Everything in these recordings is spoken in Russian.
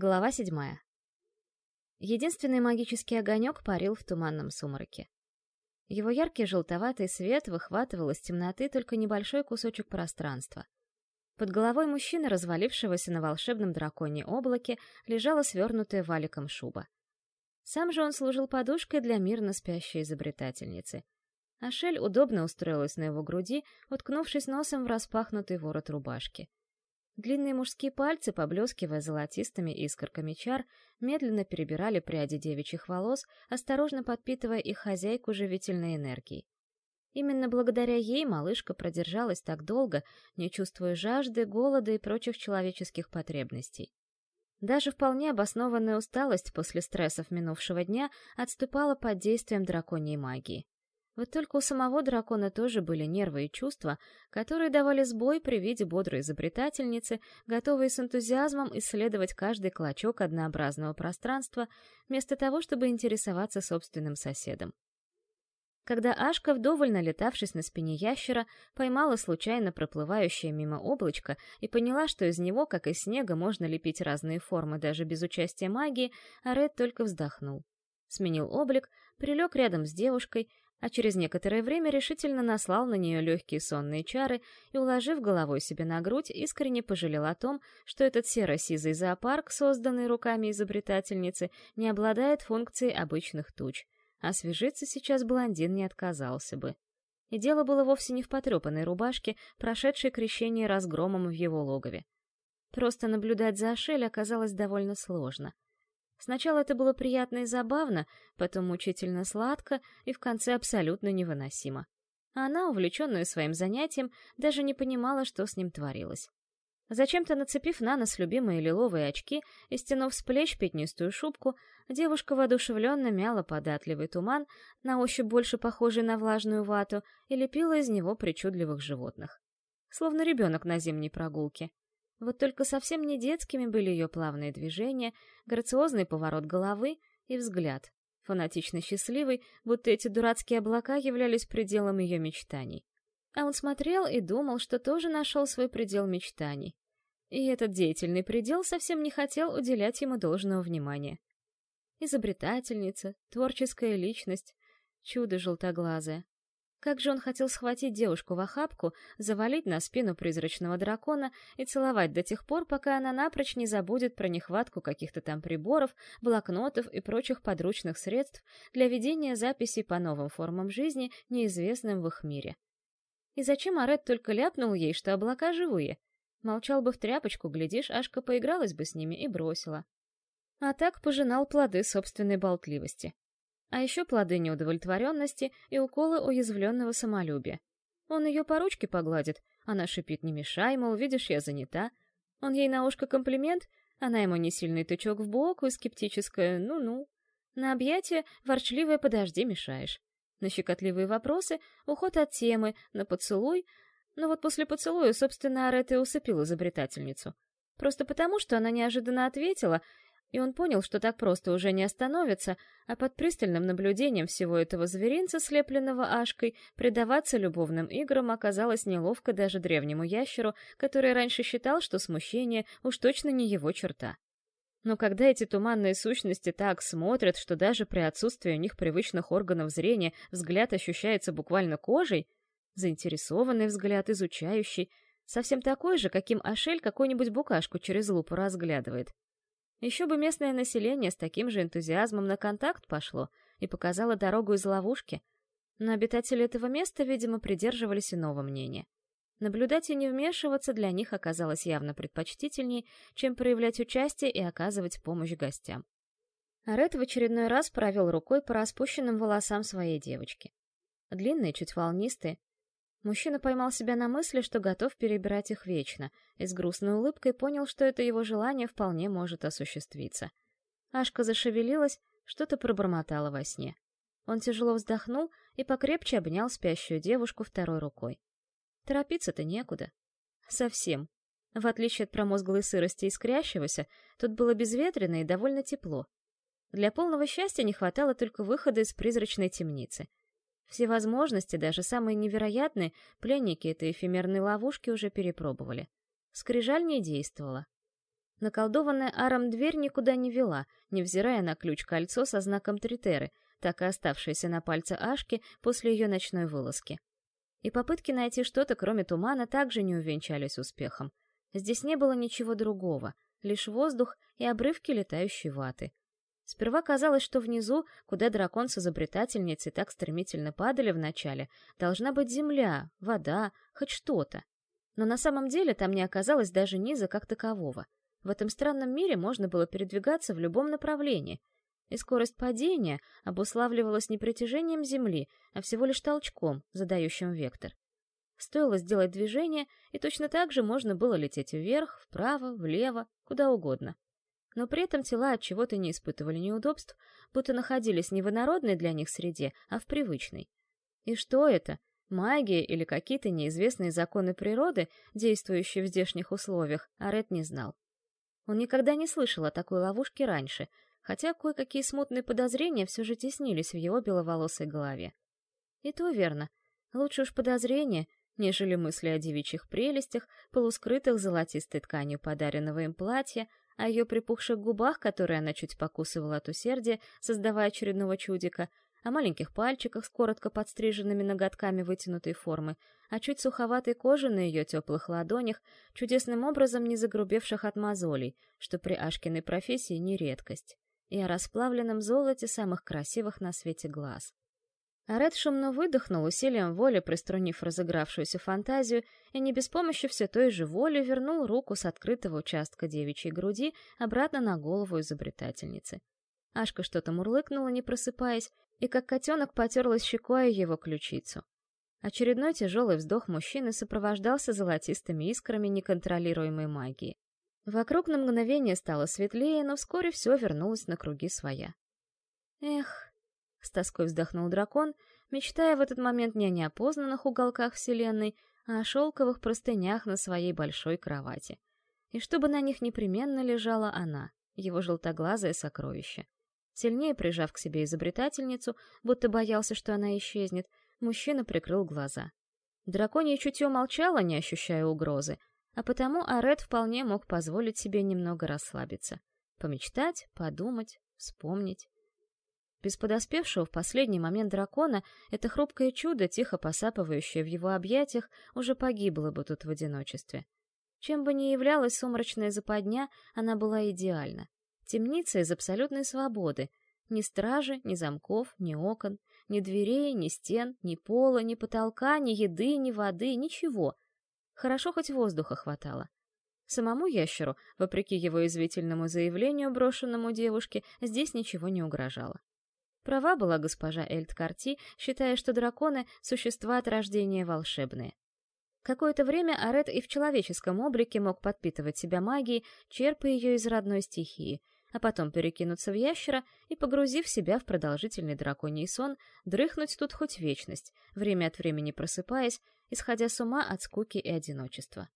Глава седьмая. Единственный магический огонек парил в туманном сумраке. Его яркий желтоватый свет выхватывал из темноты только небольшой кусочек пространства. Под головой мужчины, развалившегося на волшебном драконе облаке, лежала свернутая валиком шуба. Сам же он служил подушкой для мирно спящей изобретательницы. Ашель удобно устроилась на его груди, уткнувшись носом в распахнутый ворот рубашки. Длинные мужские пальцы, поблескивая золотистыми искорками чар, медленно перебирали пряди девичьих волос, осторожно подпитывая их хозяйку живительной энергией. Именно благодаря ей малышка продержалась так долго, не чувствуя жажды, голода и прочих человеческих потребностей. Даже вполне обоснованная усталость после стрессов минувшего дня отступала под действием драконьей магии. Вот только у самого дракона тоже были нервы и чувства, которые давали сбой при виде бодрой изобретательницы, готовой с энтузиазмом исследовать каждый клочок однообразного пространства, вместо того, чтобы интересоваться собственным соседом. Когда Ашка, вдоволь налетавшись на спине ящера, поймала случайно проплывающее мимо облачко и поняла, что из него, как из снега, можно лепить разные формы даже без участия магии, Аред только вздохнул. Сменил облик, прилег рядом с девушкой, а через некоторое время решительно наслал на нее легкие сонные чары и, уложив головой себе на грудь, искренне пожалел о том, что этот серо-сизый зоопарк, созданный руками изобретательницы, не обладает функцией обычных туч. Освежиться сейчас блондин не отказался бы. И дело было вовсе не в потрепанной рубашке, прошедшей крещение разгромом в его логове. Просто наблюдать за Ашель оказалось довольно сложно — Сначала это было приятно и забавно, потом мучительно сладко и в конце абсолютно невыносимо. А она, увлеченная своим занятием, даже не понимала, что с ним творилось. Зачем-то нацепив на нос любимые лиловые очки и стянув с плеч пятнистую шубку, девушка воодушевленно мяла податливый туман, на ощупь больше похожий на влажную вату, и лепила из него причудливых животных. Словно ребенок на зимней прогулке. Вот только совсем не детскими были ее плавные движения, грациозный поворот головы и взгляд, фанатично счастливый, будто эти дурацкие облака являлись пределом ее мечтаний. А он смотрел и думал, что тоже нашел свой предел мечтаний. И этот деятельный предел совсем не хотел уделять ему должного внимания. Изобретательница, творческая личность, чудо желтоглазое. Как же он хотел схватить девушку в охапку, завалить на спину призрачного дракона и целовать до тех пор, пока она напрочь не забудет про нехватку каких-то там приборов, блокнотов и прочих подручных средств для ведения записей по новым формам жизни, неизвестным в их мире. И зачем Арет только ляпнул ей, что облака живые? Молчал бы в тряпочку, глядишь, Ашка поигралась бы с ними и бросила. А так пожинал плоды собственной болтливости. А еще плоды неудовлетворенности и уколы уязвленного самолюбия. Он ее по ручке погладит, она шипит «не мешай», мол, видишь, я занята. Он ей на ушко комплимент, она ему не сильный тычок в бок и скептическое «ну-ну». На объятие ворчливое «подожди, мешаешь». На щекотливые вопросы уход от темы, на поцелуй. Но вот после поцелуя, собственно, Арета и усыпил изобретательницу. Просто потому, что она неожиданно ответила, и он понял, что так просто уже не остановится, а под пристальным наблюдением всего этого зверинца, слепленного Ашкой, предаваться любовным играм оказалось неловко даже древнему ящеру, который раньше считал, что смущение уж точно не его черта. Но когда эти туманные сущности так смотрят, что даже при отсутствии у них привычных органов зрения взгляд ощущается буквально кожей, заинтересованный взгляд, изучающий, совсем такой же, каким Ашель какую-нибудь букашку через лупу разглядывает, еще бы местное население с таким же энтузиазмом на контакт пошло и показало дорогу из ловушки. Но обитатели этого места, видимо, придерживались иного мнения. Наблюдать и не вмешиваться для них оказалось явно предпочтительнее, чем проявлять участие и оказывать помощь гостям. Арет в очередной раз провел рукой по распущенным волосам своей девочки. Длинные, чуть волнистые, Мужчина поймал себя на мысли, что готов перебирать их вечно, и с грустной улыбкой понял, что это его желание вполне может осуществиться. Ашка зашевелилась, что-то пробормотала во сне. Он тяжело вздохнул и покрепче обнял спящую девушку второй рукой. Торопиться-то некуда. Совсем. В отличие от промозглой сырости искрящегося, тут было безветренно и довольно тепло. Для полного счастья не хватало только выхода из призрачной темницы — все возможности, даже самые невероятные, пленники этой эфемерной ловушки уже перепробовали. Скрижаль не действовала. Наколдованная Аром дверь никуда не вела, невзирая на ключ-кольцо со знаком Тритеры, так и оставшееся на пальце Ашки после ее ночной вылазки. И попытки найти что-то, кроме тумана, также не увенчались успехом. Здесь не было ничего другого, лишь воздух и обрывки летающей ваты. Сперва казалось, что внизу, куда дракон с изобретательницей так стремительно падали вначале, должна быть земля, вода, хоть что-то. Но на самом деле там не оказалось даже низа как такового. В этом странном мире можно было передвигаться в любом направлении, и скорость падения обуславливалась не притяжением Земли, а всего лишь толчком, задающим вектор. Стоило сделать движение, и точно так же можно было лететь вверх, вправо, влево, куда угодно но при этом тела от чего-то не испытывали неудобств, будто находились не в инородной для них среде, а в привычной. И что это? Магия или какие-то неизвестные законы природы, действующие в здешних условиях, Арет не знал. Он никогда не слышал о такой ловушке раньше, хотя кое-какие смутные подозрения все же теснились в его беловолосой голове. И то верно. Лучше уж подозрения, нежели мысли о девичьих прелестях, полускрытых золотистой тканью подаренного им платья, о ее припухших губах, которые она чуть покусывала от усердия, создавая очередного чудика, о маленьких пальчиках с коротко подстриженными ноготками вытянутой формы, о чуть суховатой коже на ее теплых ладонях, чудесным образом не загрубевших от мозолей, что при Ашкиной профессии не редкость, и о расплавленном золоте самых красивых на свете глаз. Аред шумно выдохнул, усилием воли приструнив разыгравшуюся фантазию, и не без помощи все той же воли вернул руку с открытого участка девичьей груди обратно на голову изобретательницы. Ашка что-то мурлыкнула, не просыпаясь, и как котенок потерлась щекой его ключицу. Очередной тяжелый вздох мужчины сопровождался золотистыми искрами неконтролируемой магии. Вокруг на мгновение стало светлее, но вскоре все вернулось на круги своя. Эх, с тоской вздохнул дракон, мечтая в этот момент не о неопознанных уголках Вселенной, а о шелковых простынях на своей большой кровати. И чтобы на них непременно лежала она, его желтоглазое сокровище. Сильнее прижав к себе изобретательницу, будто боялся, что она исчезнет, мужчина прикрыл глаза. Драконье чутье молчало, не ощущая угрозы, а потому Арет вполне мог позволить себе немного расслабиться. Помечтать, подумать, вспомнить. Без подоспевшего в последний момент дракона это хрупкое чудо, тихо посапывающее в его объятиях, уже погибло бы тут в одиночестве. Чем бы ни являлась сумрачная западня, она была идеальна. Темница из абсолютной свободы. Ни стражи, ни замков, ни окон, ни дверей, ни стен, ни пола, ни потолка, ни еды, ни воды, ничего. Хорошо хоть воздуха хватало. Самому ящеру, вопреки его извительному заявлению, брошенному девушке, здесь ничего не угрожало. Права была госпожа Эльд Карти, считая, что драконы — существа от рождения волшебные. Какое-то время Арет и в человеческом облике мог подпитывать себя магией, черпая ее из родной стихии, а потом перекинуться в ящера и, погрузив себя в продолжительный драконий сон, дрыхнуть тут хоть вечность, время от времени просыпаясь, исходя с ума от скуки и одиночества.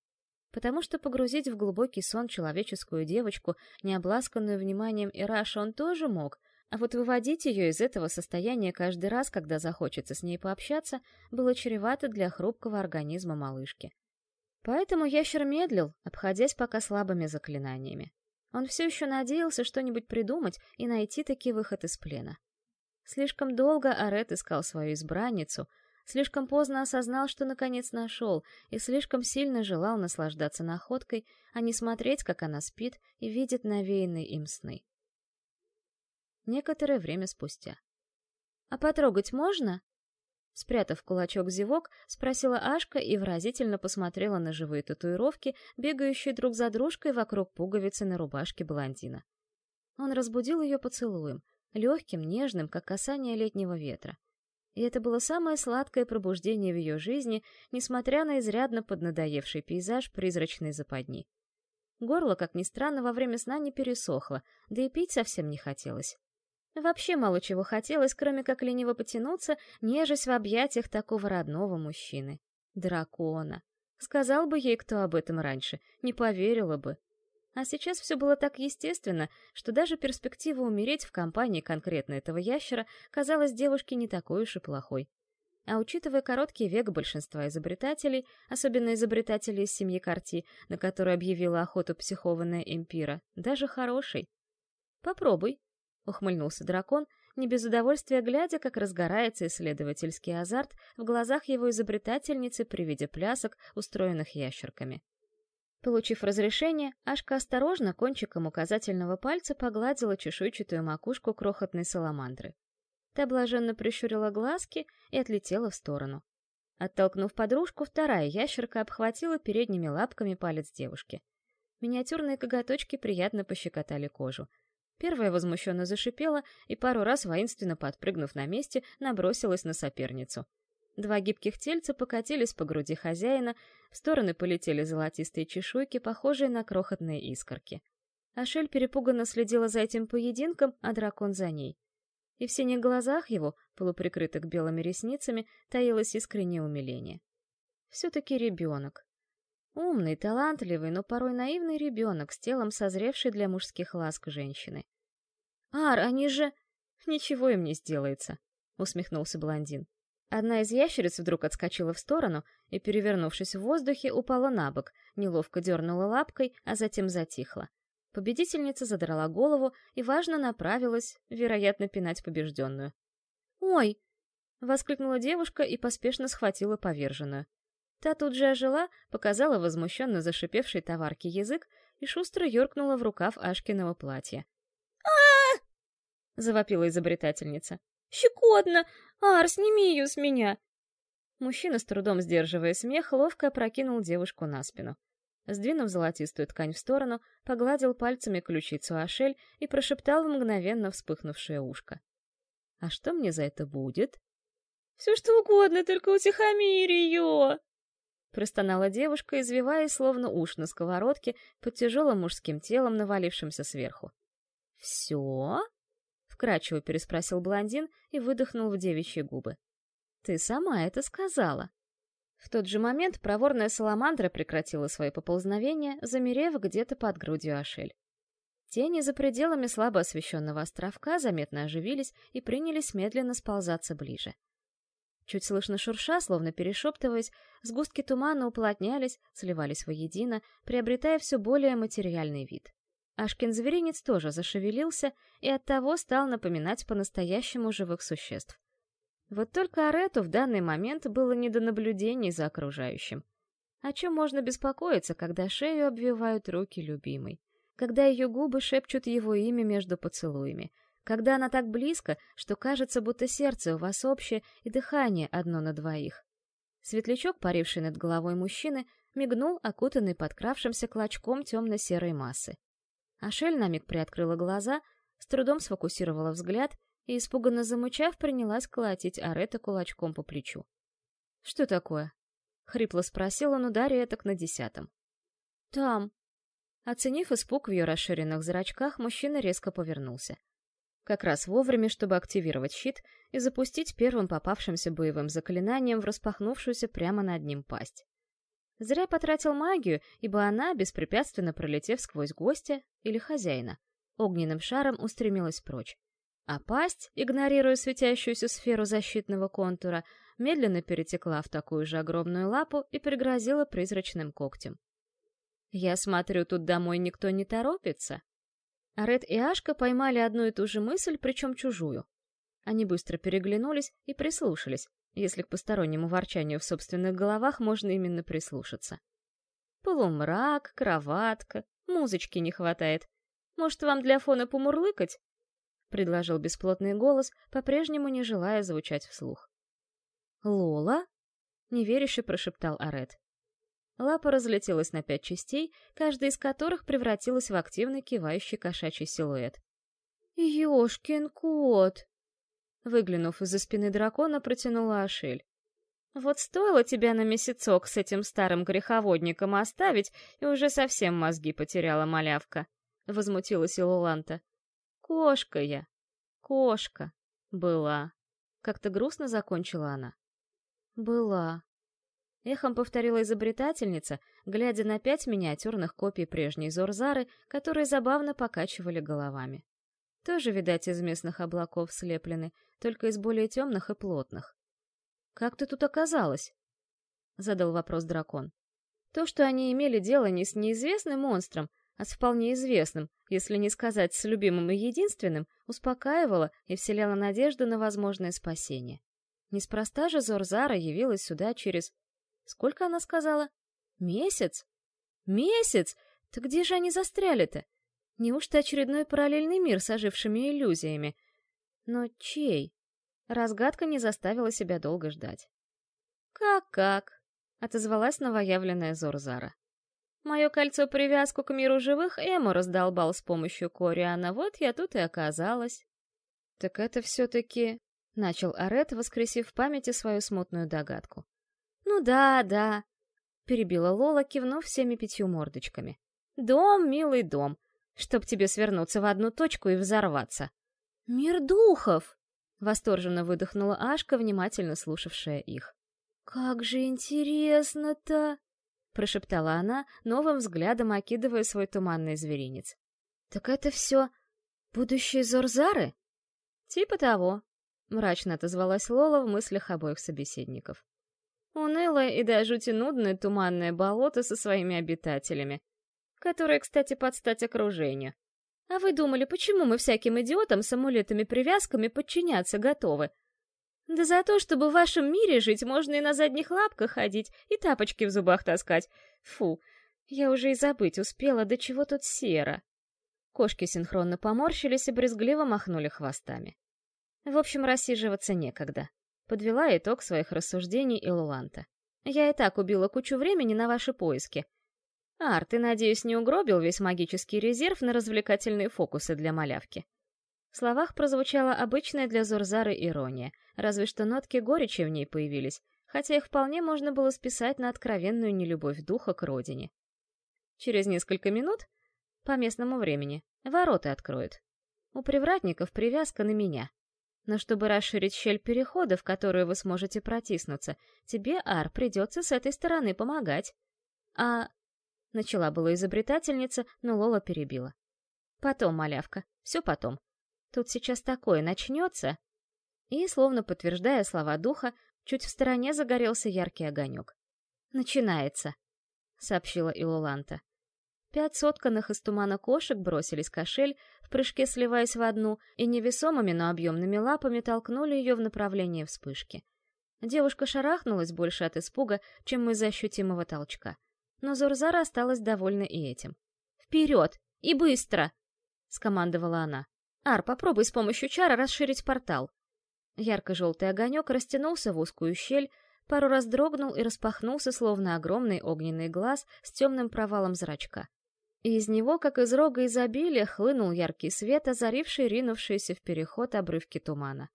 Потому что погрузить в глубокий сон человеческую девочку, не обласканную вниманием Ираша, он тоже мог — а вот выводить ее из этого состояния каждый раз, когда захочется с ней пообщаться, было чревато для хрупкого организма малышки. Поэтому ящер медлил, обходясь пока слабыми заклинаниями. Он все еще надеялся что-нибудь придумать и найти таки выход из плена. Слишком долго Арет искал свою избранницу, слишком поздно осознал, что наконец нашел, и слишком сильно желал наслаждаться находкой, а не смотреть, как она спит и видит навеянные им сны некоторое время спустя. «А потрогать можно?» Спрятав кулачок зевок, спросила Ашка и выразительно посмотрела на живые татуировки, бегающие друг за дружкой вокруг пуговицы на рубашке блондина. Он разбудил ее поцелуем, легким, нежным, как касание летнего ветра. И это было самое сладкое пробуждение в ее жизни, несмотря на изрядно поднадоевший пейзаж призрачной западни. Горло, как ни странно, во время сна не пересохло, да и пить совсем не хотелось. Вообще мало чего хотелось, кроме как лениво потянуться, нежесть в объятиях такого родного мужчины. Дракона. Сказал бы ей кто об этом раньше, не поверила бы. А сейчас все было так естественно, что даже перспектива умереть в компании конкретно этого ящера казалась девушке не такой уж и плохой. А учитывая короткий век большинства изобретателей, особенно изобретателей из семьи Карти, на которую объявила охоту психованная Эмпира, даже хороший. «Попробуй», — ухмыльнулся дракон, не без удовольствия глядя, как разгорается исследовательский азарт в глазах его изобретательницы при виде плясок, устроенных ящерками. Получив разрешение, Ашка осторожно кончиком указательного пальца погладила чешуйчатую макушку крохотной саламандры. Та блаженно прищурила глазки и отлетела в сторону. Оттолкнув подружку, вторая ящерка обхватила передними лапками палец девушки. Миниатюрные коготочки приятно пощекотали кожу. Первая возмущенно зашипела и пару раз, воинственно подпрыгнув на месте, набросилась на соперницу. Два гибких тельца покатились по груди хозяина, в стороны полетели золотистые чешуйки, похожие на крохотные искорки. Ашель перепуганно следила за этим поединком, а дракон за ней. И в синих глазах его, полуприкрытых белыми ресницами, таилось искреннее умиление. Все-таки ребенок. Умный, талантливый, но порой наивный ребенок с телом созревший для мужских ласк женщины. «Ар, они же...» «Ничего им не сделается», — усмехнулся блондин. Одна из ящериц вдруг отскочила в сторону и, перевернувшись в воздухе, упала на бок, неловко дернула лапкой, а затем затихла. Победительница задрала голову и, важно, направилась, вероятно, пинать побежденную. «Ой!» — воскликнула девушка и поспешно схватила поверженную. Та тут же ожила, показала возмущенно зашипевшей товарке язык и шустро юркнула в рукав Ашкиного платья. Завопила изобретательница. «Щекотно! Ар, сними ее с меня!» Мужчина, с трудом сдерживая смех, ловко опрокинул девушку на спину. Сдвинув золотистую ткань в сторону, погладил пальцами ключицу Ашель и прошептал в мгновенно вспыхнувшее ушко. «А что мне за это будет?» «Все что угодно, только утихомирь ее!» Простонала девушка, извиваясь, словно уж на сковородке, под тяжелым мужским телом, навалившимся сверху. «Все?» — вкрадчиво переспросил блондин и выдохнул в девичьи губы. «Ты сама это сказала». В тот же момент проворная саламандра прекратила свои поползновения, замерев где-то под грудью Ашель. Тени за пределами слабо освещенного островка заметно оживились и принялись медленно сползаться ближе. Чуть слышно шурша, словно перешептываясь, сгустки тумана уплотнялись, сливались воедино, приобретая все более материальный вид. Ашкин-зверинец тоже зашевелился и оттого стал напоминать по-настоящему живых существ. Вот только Арету в данный момент было не до наблюдений за окружающим. О чем можно беспокоиться, когда шею обвивают руки любимой? Когда ее губы шепчут его имя между поцелуями? когда она так близко, что кажется, будто сердце у вас общее и дыхание одно на двоих. Светлячок, паривший над головой мужчины, мигнул, окутанный подкравшимся клочком темно-серой массы. Ашель на миг приоткрыла глаза, с трудом сфокусировала взгляд и, испуганно замычав, принялась колотить Арета кулачком по плечу. «Что такое?» — хрипло спросил он, ударя так на десятом. «Там». Оценив испуг в ее расширенных зрачках, мужчина резко повернулся. Как раз вовремя, чтобы активировать щит и запустить первым попавшимся боевым заклинанием в распахнувшуюся прямо над ним пасть. Зря потратил магию, ибо она, беспрепятственно пролетев сквозь гостя или хозяина, огненным шаром устремилась прочь. А пасть, игнорируя светящуюся сферу защитного контура, медленно перетекла в такую же огромную лапу и пригрозила призрачным когтем. «Я смотрю, тут домой никто не торопится», Ред и Ашка поймали одну и ту же мысль, причем чужую. Они быстро переглянулись и прислушались, если к постороннему ворчанию в собственных головах можно именно прислушаться. Полумрак, кроватка, музычки не хватает. Может, вам для фона помурлыкать? предложил бесплотный голос, по-прежнему не желая звучать вслух. «Лола?» — неверяще прошептал Арет. Лапа разлетелась на пять частей, каждая из которых превратилась в активный кивающий кошачий силуэт. «Ёшкин кот!» Выглянув из-за спины дракона, протянула Ашель. «Вот стоило тебя на месяцок с этим старым греховодником оставить, и уже совсем мозги потеряла малявка», — возмутилась Илуланта. «Кошка я. Кошка. Была». Как-то грустно закончила она. «Была», Эхом повторила изобретательница, глядя на пять миниатюрных копий прежней Зорзары, которые забавно покачивали головами. Тоже, видать, из местных облаков слеплены, только из более темных и плотных. как ты тут оказалась?» — задал вопрос дракон. То, что они имели дело не с неизвестным монстром, а с вполне известным, если не сказать с любимым и единственным, успокаивало и вселяло надежду на возможное спасение. Неспроста же Зорзара явилась сюда через... Сколько она сказала? Месяц? Месяц? Так где же они застряли-то? Неужто очередной параллельный мир с ожившими иллюзиями? Но чей? Разгадка не заставила себя долго ждать. «Как-как?» — отозвалась новоявленная Зорзара. Мое кольцо-привязку к миру живых Эму раздолбал с помощью Кориана, вот я тут и оказалась. Так это все-таки... — начал Арет, воскресив в памяти свою смутную догадку. «Ну да, да», — перебила Лола, кивнув всеми пятью мордочками. «Дом, милый дом, чтоб тебе свернуться в одну точку и взорваться». «Мир духов!» — восторженно выдохнула Ашка, внимательно слушавшая их. «Как же интересно-то!» — прошептала она, новым взглядом окидывая свой туманный зверинец. «Так это все будущие Зорзары?» «Типа того», — мрачно отозвалась Лола в мыслях обоих собеседников. Унылое и до жути нудное туманное болото со своими обитателями, которое, кстати, под стать окружению. А вы думали, почему мы всяким идиотам с амулетами-привязками подчиняться готовы? Да за то, чтобы в вашем мире жить, можно и на задних лапках ходить, и тапочки в зубах таскать. Фу, я уже и забыть успела, до чего тут серо. Кошки синхронно поморщились и брезгливо махнули хвостами. В общем, рассиживаться некогда. Подвела итог своих рассуждений Илуланта. Я и так убила кучу времени на ваши поиски. Ар, ты, надеюсь, не угробил весь магический резерв на развлекательные фокусы для малявки. В словах прозвучала обычная для Зурзары ирония, разве что нотки горечи в ней появились, хотя их вполне можно было списать на откровенную нелюбовь духа к родине. Через несколько минут, по местному времени, ворота откроют. У привратников привязка на меня. Но чтобы расширить щель перехода, в которую вы сможете протиснуться, тебе, Ар, придется с этой стороны помогать. А... Начала была изобретательница, но Лола перебила. Потом, малявка, все потом. Тут сейчас такое начнется. И, словно подтверждая слова духа, чуть в стороне загорелся яркий огонек. «Начинается», — сообщила Илуланта. Пять сотканных из тумана кошек бросились кошель, в прыжке сливаясь в одну, и невесомыми, но объемными лапами толкнули ее в направлении вспышки. Девушка шарахнулась больше от испуга, чем из-за ощутимого толчка. Но Зорзара осталась довольна и этим. «Вперед! И быстро!» — скомандовала она. «Ар, попробуй с помощью чара расширить портал». Ярко-желтый огонек растянулся в узкую щель, пару раз дрогнул и распахнулся, словно огромный огненный глаз с темным провалом зрачка. Из него, как из рога изобилия, хлынул яркий свет, озаривший ринувшиеся в переход обрывки тумана.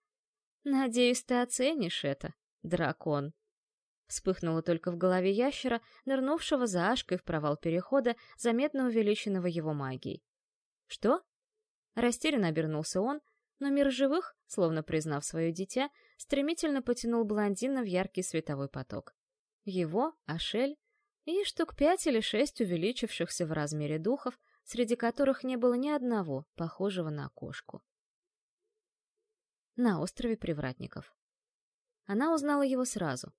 «Надеюсь, ты оценишь это, дракон». Вспыхнуло только в голове ящера, нырнувшего за Ашкой в провал перехода, заметно увеличенного его магией. «Что?» Растерянно обернулся он, но мир живых, словно признав свое дитя, стремительно потянул блондина в яркий световой поток. Его, Ашель и штук пять или шесть увеличившихся в размере духов, среди которых не было ни одного, похожего на кошку. На острове Привратников. Она узнала его сразу.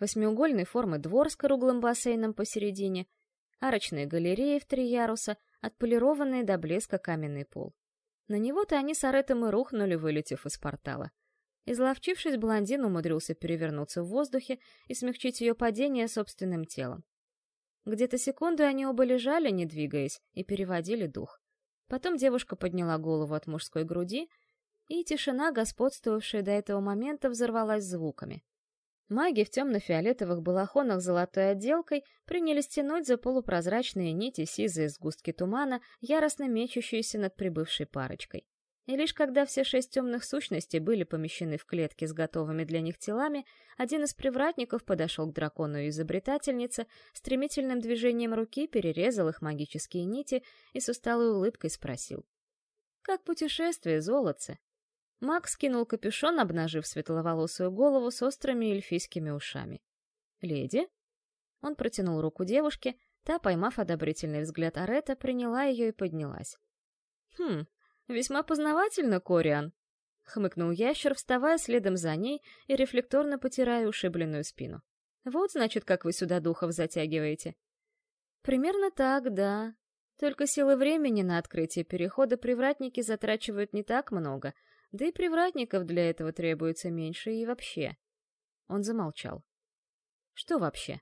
Восьмиугольной формы двор с круглым бассейном посередине, арочные галереи в три яруса, отполированный до блеска каменный пол. На него-то они с Аретом и рухнули, вылетев из портала. Изловчившись, блондин умудрился перевернуться в воздухе и смягчить ее падение собственным телом. Где-то секунду они оба лежали, не двигаясь, и переводили дух. Потом девушка подняла голову от мужской груди, и тишина, господствовавшая до этого момента, взорвалась звуками. Маги в темно-фиолетовых балахонах с золотой отделкой принялись тянуть за полупрозрачные нити сизые сгустки тумана, яростно мечущиеся над прибывшей парочкой. И лишь когда все шесть темных сущностей были помещены в клетки с готовыми для них телами, один из привратников подошел к дракону и изобретательнице, стремительным движением руки перерезал их магические нити и с усталой улыбкой спросил. «Как путешествие, золотце?» Макс скинул капюшон, обнажив светловолосую голову с острыми эльфийскими ушами. «Леди?» Он протянул руку девушке, та, поймав одобрительный взгляд Арета, приняла ее и поднялась. «Хм, весьма познавательно, Кориан», — хмыкнул ящер, вставая следом за ней и рефлекторно потирая ушибленную спину. Вот, значит, как вы сюда духов затягиваете. Примерно так, да. Только силы времени на открытие перехода привратники затрачивают не так много, да и привратников для этого требуется меньше и вообще. Он замолчал. Что вообще?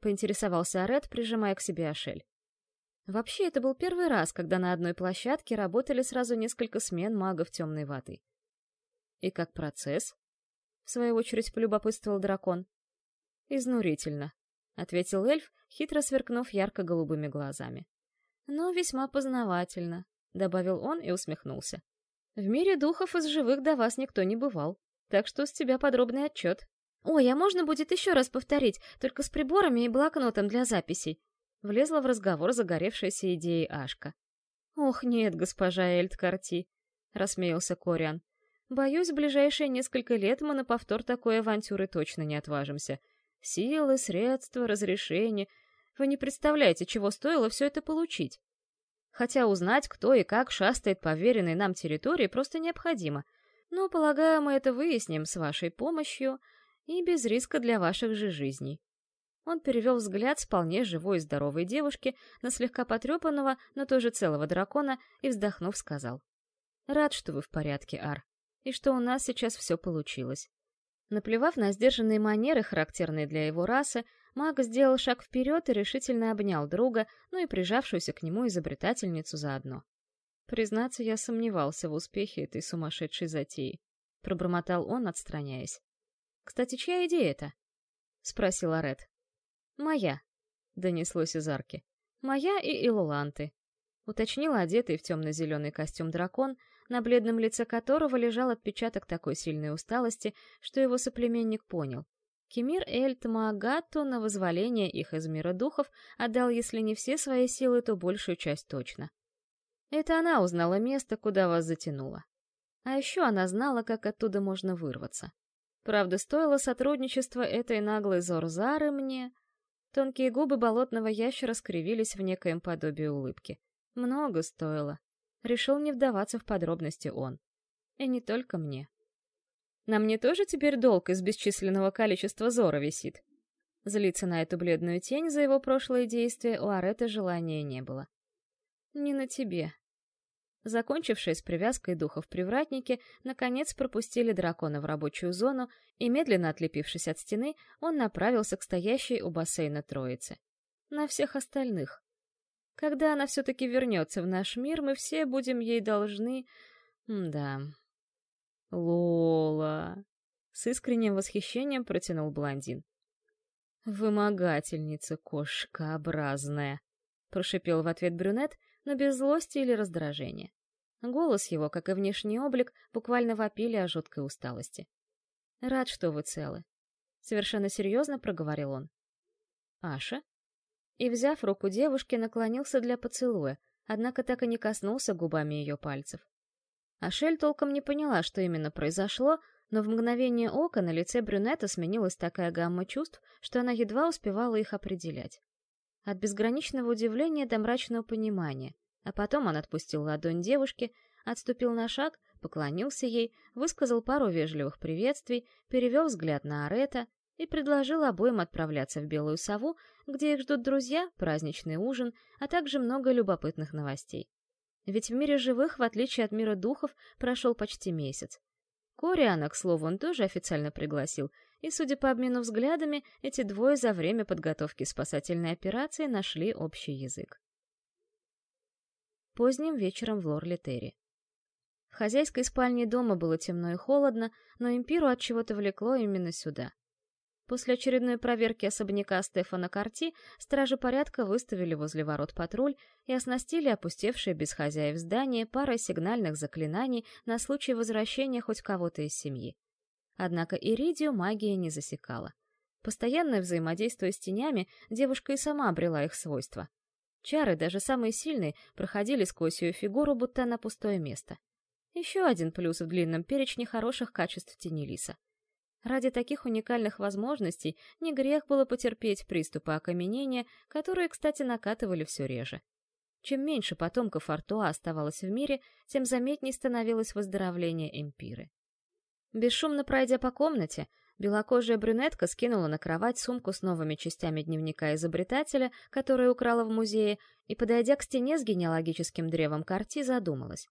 Поинтересовался Арет, прижимая к себе Ашель. Вообще, это был первый раз, когда на одной площадке работали сразу несколько смен магов темной воды. И как процесс? В свою очередь полюбопытствовал дракон. Изнурительно, ответил эльф, хитро сверкнув ярко-голубыми глазами. Но весьма познавательно, добавил он и усмехнулся. В мире духов из живых до вас никто не бывал, так что с тебя подробный отчет. Ой, а можно будет еще раз повторить, только с приборами и блокнотом для записей? Влезла в разговор загоревшаяся идеей Ашка. «Ох, нет, госпожа Эльдкарти», — рассмеялся Кориан. «Боюсь, в ближайшие несколько лет мы на повтор такой авантюры точно не отважимся. Силы, средства, разрешения. Вы не представляете, чего стоило все это получить. Хотя узнать, кто и как шастает по веренной нам территории, просто необходимо. Но, полагаю, мы это выясним с вашей помощью и без риска для ваших же жизней. Он перевел взгляд с вполне живой и здоровой девушки на слегка потрепанного, но тоже целого дракона и, вздохнув, сказал. «Рад, что вы в порядке, Ар, и что у нас сейчас все получилось». Наплевав на сдержанные манеры, характерные для его расы, маг сделал шаг вперед и решительно обнял друга, ну и прижавшуюся к нему изобретательницу заодно. Признаться, я сомневался в успехе этой сумасшедшей затеи. Пробормотал он, отстраняясь. «Кстати, чья идея это?» — спросил Арет. «Моя», — донеслось из арки. «Моя и Илуланты», — уточнил одетый в темно-зеленый костюм дракон, на бледном лице которого лежал отпечаток такой сильной усталости, что его соплеменник понял. Кемир Эльт Маагатту на возволение их из мира духов отдал, если не все свои силы, то большую часть точно. Это она узнала место, куда вас затянуло. А еще она знала, как оттуда можно вырваться. Правда, стоило сотрудничество этой наглой Зорзары мне... Тонкие губы болотного ящера скривились в некоем подобии улыбки. Много стоило. Решил не вдаваться в подробности он. И не только мне. На мне тоже теперь долг из бесчисленного количества зора висит. Злиться на эту бледную тень за его прошлые действия у Арета желания не было. «Не на тебе», Закончившие с привязкой духов привратники, наконец пропустили дракона в рабочую зону, и, медленно отлепившись от стены, он направился к стоящей у бассейна троице. На всех остальных. Когда она все-таки вернется в наш мир, мы все будем ей должны... М да. Лола. С искренним восхищением протянул блондин. «Вымогательница кошкообразная», — прошипел в ответ брюнет, но без злости или раздражения. Голос его, как и внешний облик, буквально вопили о жуткой усталости. «Рад, что вы целы», — совершенно серьезно проговорил он. «Аша?» И, взяв руку девушки, наклонился для поцелуя, однако так и не коснулся губами ее пальцев. Ашель толком не поняла, что именно произошло, но в мгновение ока на лице брюнета сменилась такая гамма чувств, что она едва успевала их определять. От безграничного удивления до мрачного понимания — а потом он отпустил ладонь девушки, отступил на шаг, поклонился ей, высказал пару вежливых приветствий, перевел взгляд на Арета и предложил обоим отправляться в Белую Сову, где их ждут друзья, праздничный ужин, а также много любопытных новостей. Ведь в мире живых, в отличие от мира духов, прошел почти месяц. Кориана, к слову, он тоже официально пригласил, и, судя по обмену взглядами, эти двое за время подготовки спасательной операции нашли общий язык поздним вечером в Лорлитере. В хозяйской спальне дома было темно и холодно, но импиру от чего-то влекло именно сюда. После очередной проверки особняка Стефана Карти стражи порядка выставили возле ворот патруль и оснастили опустевшее без хозяев здание парой сигнальных заклинаний на случай возвращения хоть кого-то из семьи. Однако Иридию магия не засекала. Постоянное взаимодействие с тенями девушка и сама обрела их свойства. Чары, даже самые сильные, проходили сквозь ее фигуру, будто на пустое место. Еще один плюс в длинном перечне хороших качеств Тенелиса. Ради таких уникальных возможностей не грех было потерпеть приступы окаменения, которые, кстати, накатывали все реже. Чем меньше потомков Артуа оставалось в мире, тем заметнее становилось выздоровление Эмпиры. Бесшумно пройдя по комнате, белокожая брюнетка скинула на кровать сумку с новыми частями дневника изобретателя, которую украла в музее, и, подойдя к стене с генеалогическим древом карти, задумалась.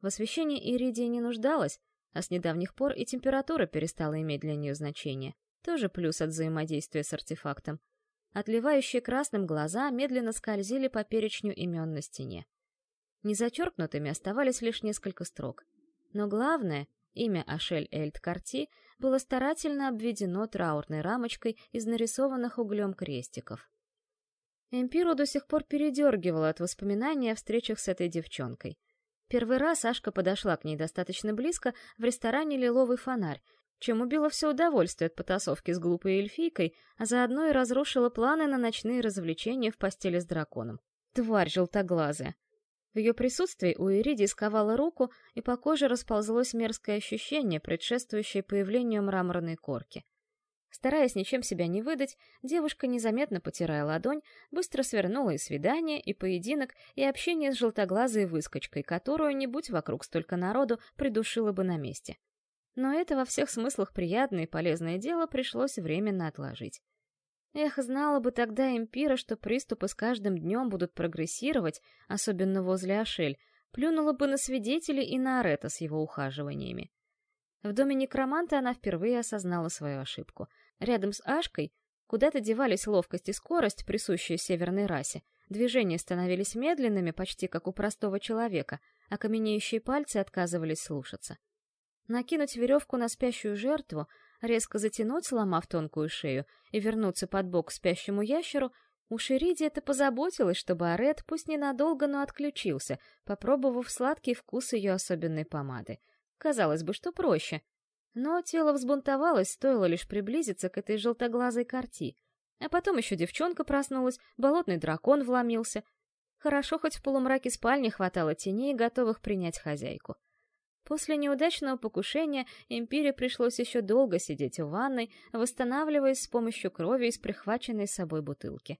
В освещении Иридия не нуждалась, а с недавних пор и температура перестала иметь для нее значение. Тоже плюс от взаимодействия с артефактом. Отливающие красным глаза медленно скользили по перечню имен на стене. Незачеркнутыми оставались лишь несколько строк. Но главное, имя Ашель Эльд Карти было старательно обведено траурной рамочкой из нарисованных углем крестиков. Эмпиру до сих пор передергивало от воспоминаний о встречах с этой девчонкой. Первый раз Ашка подошла к ней достаточно близко в ресторане «Лиловый фонарь», чем убила все удовольствие от потасовки с глупой эльфийкой, а заодно и разрушила планы на ночные развлечения в постели с драконом. Тварь желтоглазая! В ее присутствии у Иридии сковала руку, и по коже расползлось мерзкое ощущение, предшествующее появлению мраморной корки. Стараясь ничем себя не выдать, девушка, незаметно потирая ладонь, быстро свернула и свидание, и поединок, и общение с желтоглазой выскочкой, которую, не будь вокруг столько народу, придушила бы на месте. Но это во всех смыслах приятное и полезное дело пришлось временно отложить. Эх, знала бы тогда Эмпира, что приступы с каждым днем будут прогрессировать, особенно возле Ашель, плюнула бы на свидетелей и на Арета с его ухаживаниями. В доме некроманта она впервые осознала свою ошибку. Рядом с Ашкой куда-то девались ловкость и скорость, присущие северной расе. Движения становились медленными, почти как у простого человека, а каменеющие пальцы отказывались слушаться. Накинуть веревку на спящую жертву — резко затянуть, сломав тонкую шею, и вернуться под бок к спящему ящеру, у Шериди это позаботилось, чтобы Арет пусть ненадолго, но отключился, попробовав сладкий вкус ее особенной помады. Казалось бы, что проще. Но тело взбунтовалось, стоило лишь приблизиться к этой желтоглазой карти. А потом еще девчонка проснулась, болотный дракон вломился. Хорошо, хоть в полумраке спальни хватало теней, готовых принять хозяйку. После неудачного покушения Империи пришлось еще долго сидеть в ванной, восстанавливаясь с помощью крови из прихваченной собой бутылки.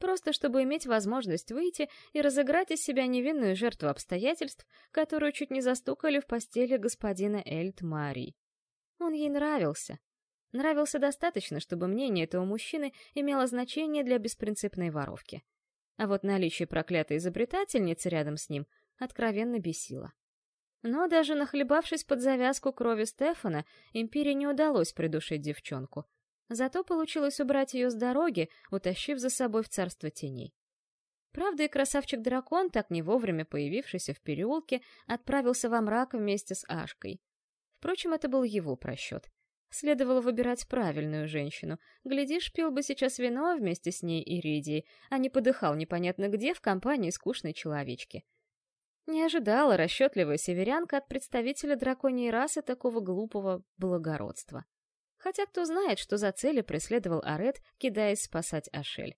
Просто чтобы иметь возможность выйти и разыграть из себя невинную жертву обстоятельств, которую чуть не застукали в постели господина Эльт Мари. Он ей нравился. Нравился достаточно, чтобы мнение этого мужчины имело значение для беспринципной воровки. А вот наличие проклятой изобретательницы рядом с ним откровенно бесило. Но даже нахлебавшись под завязку крови Стефана, Империи не удалось придушить девчонку. Зато получилось убрать ее с дороги, утащив за собой в царство теней. Правда, и красавчик-дракон, так не вовремя появившийся в переулке, отправился во мрак вместе с Ашкой. Впрочем, это был его просчет. Следовало выбирать правильную женщину. Глядишь, пил бы сейчас вино вместе с ней Иридией, а не подыхал непонятно где в компании скучной человечки. Не ожидала расчетливая северянка от представителя драконьей расы такого глупого благородства. Хотя кто знает, что за цели преследовал Арет, кидаясь спасать Ашель.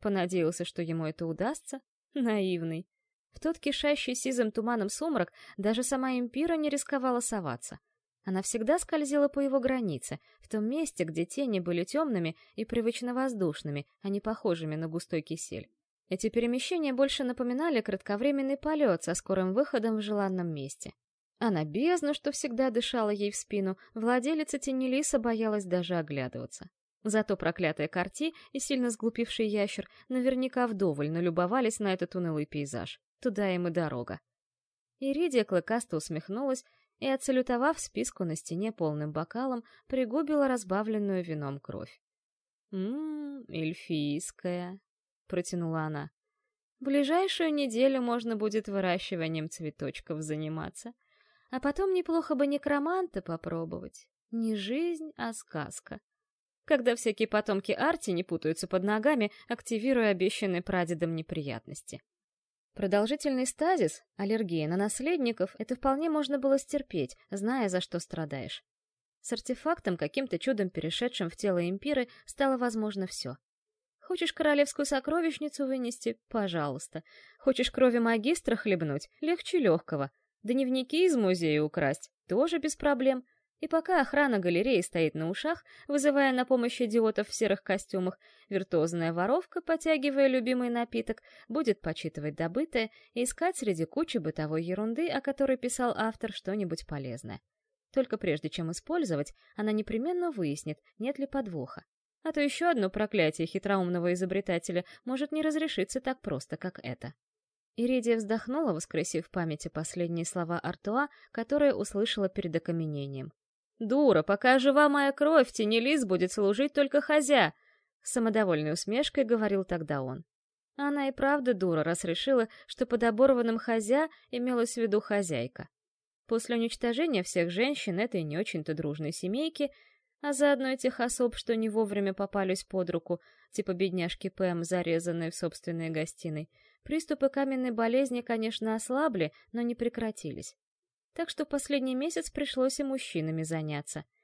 Понадеялся, что ему это удастся? Наивный. В тот кишащий сизым туманом сумрак даже сама Импира не рисковала соваться. Она всегда скользила по его границе, в том месте, где тени были темными и привычно воздушными, а не похожими на густой кисель. Эти перемещения больше напоминали кратковременный полет со скорым выходом в желанном месте. А на бездну, что всегда дышала ей в спину, владелица Тенелиса боялась даже оглядываться. Зато проклятая Карти и сильно сглупивший ящер наверняка вдоволь налюбовались на этот унылый пейзаж. Туда им и дорога. Иридия клыкасто усмехнулась и, отсалютовав списку на стене полным бокалом, пригубила разбавленную вином кровь. «Ммм, эльфийская», протянула она. Ближайшую неделю можно будет выращиванием цветочков заниматься. А потом неплохо бы некроманта попробовать. Не жизнь, а сказка. Когда всякие потомки Арти не путаются под ногами, активируя обещанные прадедом неприятности. Продолжительный стазис, аллергия на наследников, это вполне можно было стерпеть, зная, за что страдаешь. С артефактом, каким-то чудом перешедшим в тело импиры, стало возможно все. Хочешь королевскую сокровищницу вынести? Пожалуйста. Хочешь крови магистра хлебнуть? Легче легкого. Дневники из музея украсть? Тоже без проблем. И пока охрана галереи стоит на ушах, вызывая на помощь идиотов в серых костюмах, виртуозная воровка, потягивая любимый напиток, будет почитывать добытое и искать среди кучи бытовой ерунды, о которой писал автор, что-нибудь полезное. только прежде чем использовать, она непременно выяснит, нет ли подвоха. А то еще одно проклятие хитроумного изобретателя может не разрешиться так просто, как это. Иридия вздохнула, воскресив в памяти последние слова Артуа, которые услышала перед окаменением. «Дура, пока жива моя кровь, Тенелис будет служить только хозя!» С самодовольной усмешкой говорил тогда он. Она и правда дура, раз решила, что под оборванным хозя имелась в виду хозяйка. После уничтожения всех женщин этой не очень-то дружной семейки, а заодно этих особ, что не вовремя попались под руку, типа бедняжки Пэм, зарезанной в собственной гостиной, приступы каменной болезни, конечно, ослабли, но не прекратились. Так что последний месяц пришлось и мужчинами заняться —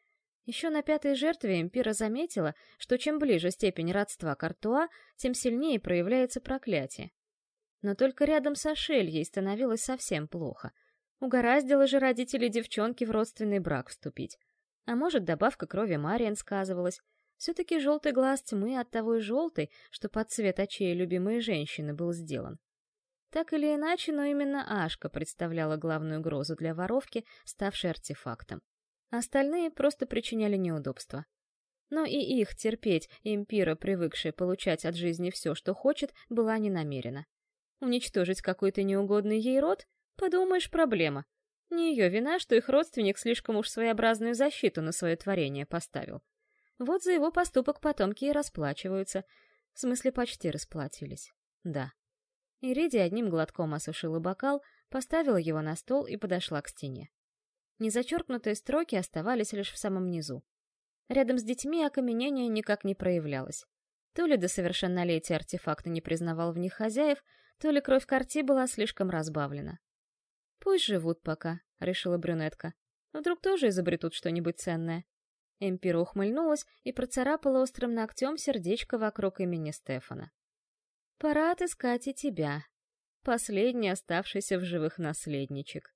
еще на пятой жертве Эмпира заметила, что чем ближе степень родства к Артуа, тем сильнее проявляется проклятие. Но только рядом с Ашель ей становилось совсем плохо. Угораздило же родителей девчонки в родственный брак вступить. А может, добавка крови Мариен сказывалась. Все-таки желтый глаз тьмы от того и желтый, что под цвет очей любимой женщины был сделан. Так или иначе, но именно Ашка представляла главную угрозу для воровки, ставшей артефактом. Остальные просто причиняли неудобства. Но и их терпеть импира, привыкшая получать от жизни все, что хочет, была не намерена. Уничтожить какой-то неугодный ей род? Подумаешь, проблема. Не ее вина, что их родственник слишком уж своеобразную защиту на свое творение поставил. Вот за его поступок потомки и расплачиваются. В смысле, почти расплатились. Да. Ириди одним глотком осушила бокал, поставила его на стол и подошла к стене. Незачеркнутые строки оставались лишь в самом низу. Рядом с детьми окаменение никак не проявлялось. То ли до совершеннолетия артефакта не признавал в них хозяев, то ли кровь Карти была слишком разбавлена. «Пусть живут пока», — решила брюнетка. «Вдруг тоже изобретут что-нибудь ценное». Эмпира ухмыльнулась и процарапала острым ногтем сердечко вокруг имени Стефана. «Пора отыскать и тебя, последний оставшийся в живых наследничек».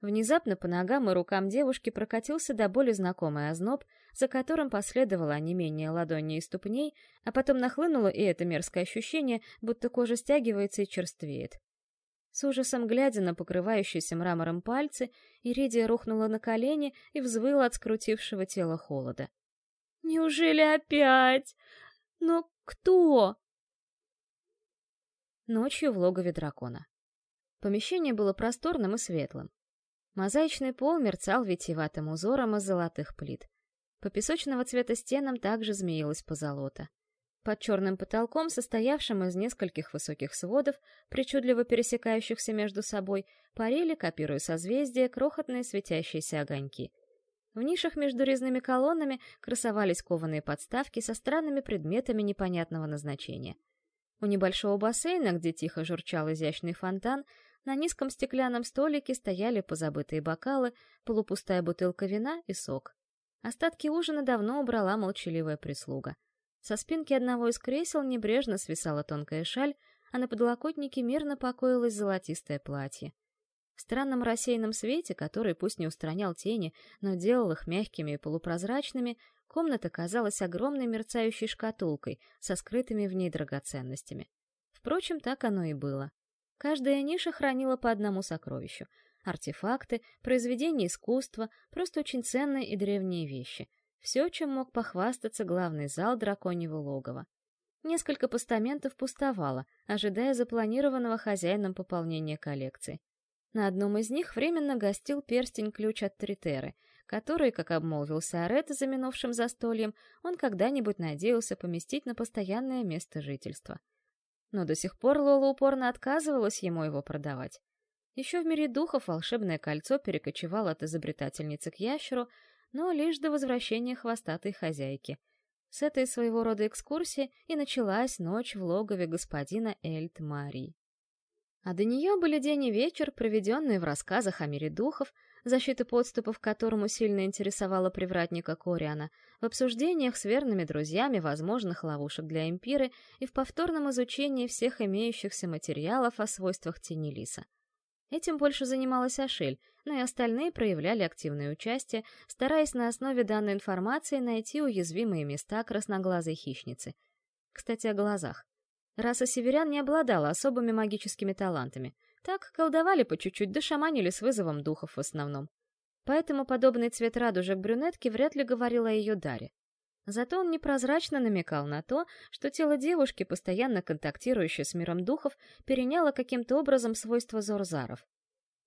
Внезапно по ногам и рукам девушки прокатился до боли знакомый озноб, за которым последовало не менее ладони и ступней, а потом нахлынуло и это мерзкое ощущение, будто кожа стягивается и черствеет. С ужасом глядя на покрывающиеся мрамором пальцы, Иридия рухнула на колени и взвыла от скрутившего тела холода. «Неужели опять? Но кто?» Ночью в логове дракона. Помещение было просторным и светлым. Мозаичный пол мерцал витиеватым узором из золотых плит. По песочного цвета стенам также змеилась позолота. Под черным потолком, состоявшим из нескольких высоких сводов, причудливо пересекающихся между собой, парили, копируя созвездия, крохотные светящиеся огоньки. В нишах между резными колоннами красовались кованые подставки со странными предметами непонятного назначения. У небольшого бассейна, где тихо журчал изящный фонтан, на низком стеклянном столике стояли позабытые бокалы, полупустая бутылка вина и сок. Остатки ужина давно убрала молчаливая прислуга. Со спинки одного из кресел небрежно свисала тонкая шаль, а на подлокотнике мирно покоилось золотистое платье. В странном рассеянном свете, который пусть не устранял тени, но делал их мягкими и полупрозрачными, комната казалась огромной мерцающей шкатулкой со скрытыми в ней драгоценностями. Впрочем, так оно и было. Каждая ниша хранила по одному сокровищу. Артефакты, произведения искусства, просто очень ценные и древние вещи. Все, чем мог похвастаться главный зал драконьего логова. Несколько постаментов пустовало, ожидая запланированного хозяином пополнения коллекции. На одном из них временно гостил перстень-ключ от Тритеры, который, как обмолвился Арет за минувшим застольем, он когда-нибудь надеялся поместить на постоянное место жительства — но до сих пор Лола упорно отказывалась ему его продавать. Еще в мире духов волшебное кольцо перекочевало от изобретательницы к ящеру, но лишь до возвращения хвостатой хозяйки. С этой своего рода экскурсии и началась ночь в логове господина Эльт Марии. А до нее были день и вечер, проведенные в рассказах о мире духов, защита подступов к которому сильно интересовала привратника Кориана, в обсуждениях с верными друзьями возможных ловушек для импиры и в повторном изучении всех имеющихся материалов о свойствах тени лиса. Этим больше занималась Ашель, но и остальные проявляли активное участие, стараясь на основе данной информации найти уязвимые места красноглазой хищницы. Кстати, о глазах. Раса северян не обладала особыми магическими талантами — так колдовали по чуть-чуть, да шаманили с вызовом духов в основном. поэтому подобный цвет радужек брюнетки вряд ли говорил о ее даре. Зато он непрозрачно намекал на то, что тело девушки, постоянно контактирующее с миром духов, переняло каким-то образом свойства зорзаров.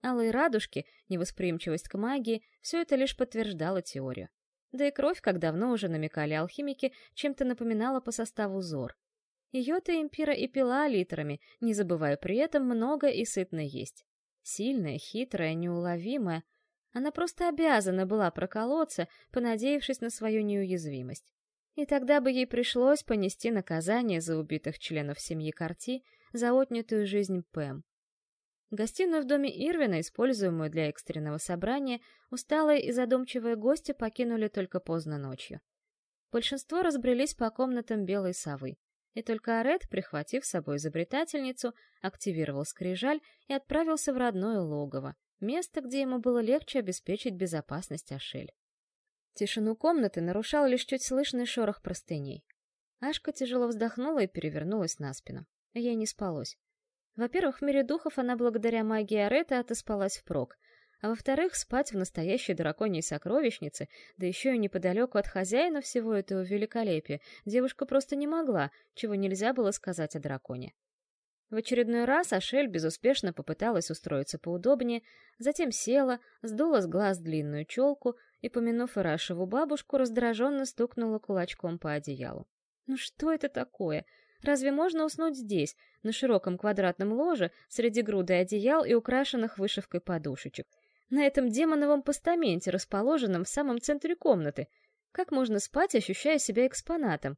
Алые радужки, невосприимчивость к магии — все это лишь подтверждало теорию. Да и кровь, как давно уже намекали алхимики, чем-то напоминала по составу зор. Ее-то импира и пила литрами, не забывая при этом много и сытно есть. Сильная, хитрая, неуловимая — она просто обязана была проколоться, понадеявшись на свою неуязвимость. И тогда бы ей пришлось понести наказание за убитых членов семьи Карти, за отнятую жизнь Пэм. Гостиную в доме Ирвина, используемую для экстренного собрания, усталые и задумчивые гости покинули только поздно ночью. Большинство разбрелись по комнатам белой совы, и только Арет, прихватив с собой изобретательницу, активировал скрижаль и отправился в родное логово, Место, где ему было легче обеспечить безопасность Ашель. Тишину комнаты нарушал лишь чуть слышный шорох простыней. Ашка тяжело вздохнула и перевернулась на спину. Ей не спалось. Во-первых, в мире духов она благодаря магии Арета отоспалась впрок, а во-вторых, спать в настоящей драконьей сокровищнице, да еще и неподалеку от хозяина всего этого великолепия, девушка просто не могла, чего нельзя было сказать о драконе. В очередной раз Ашель безуспешно попыталась устроиться поудобнее, затем села, сдула с глаз длинную челку и, помянув Ирашеву бабушку, раздраженно стукнула кулачком по одеялу. «Ну что это такое? Разве можно уснуть здесь, на широком квадратном ложе, среди груды одеял и украшенных вышивкой подушечек? На этом демоновом постаменте, расположенном в самом центре комнаты? Как можно спать, ощущая себя экспонатом?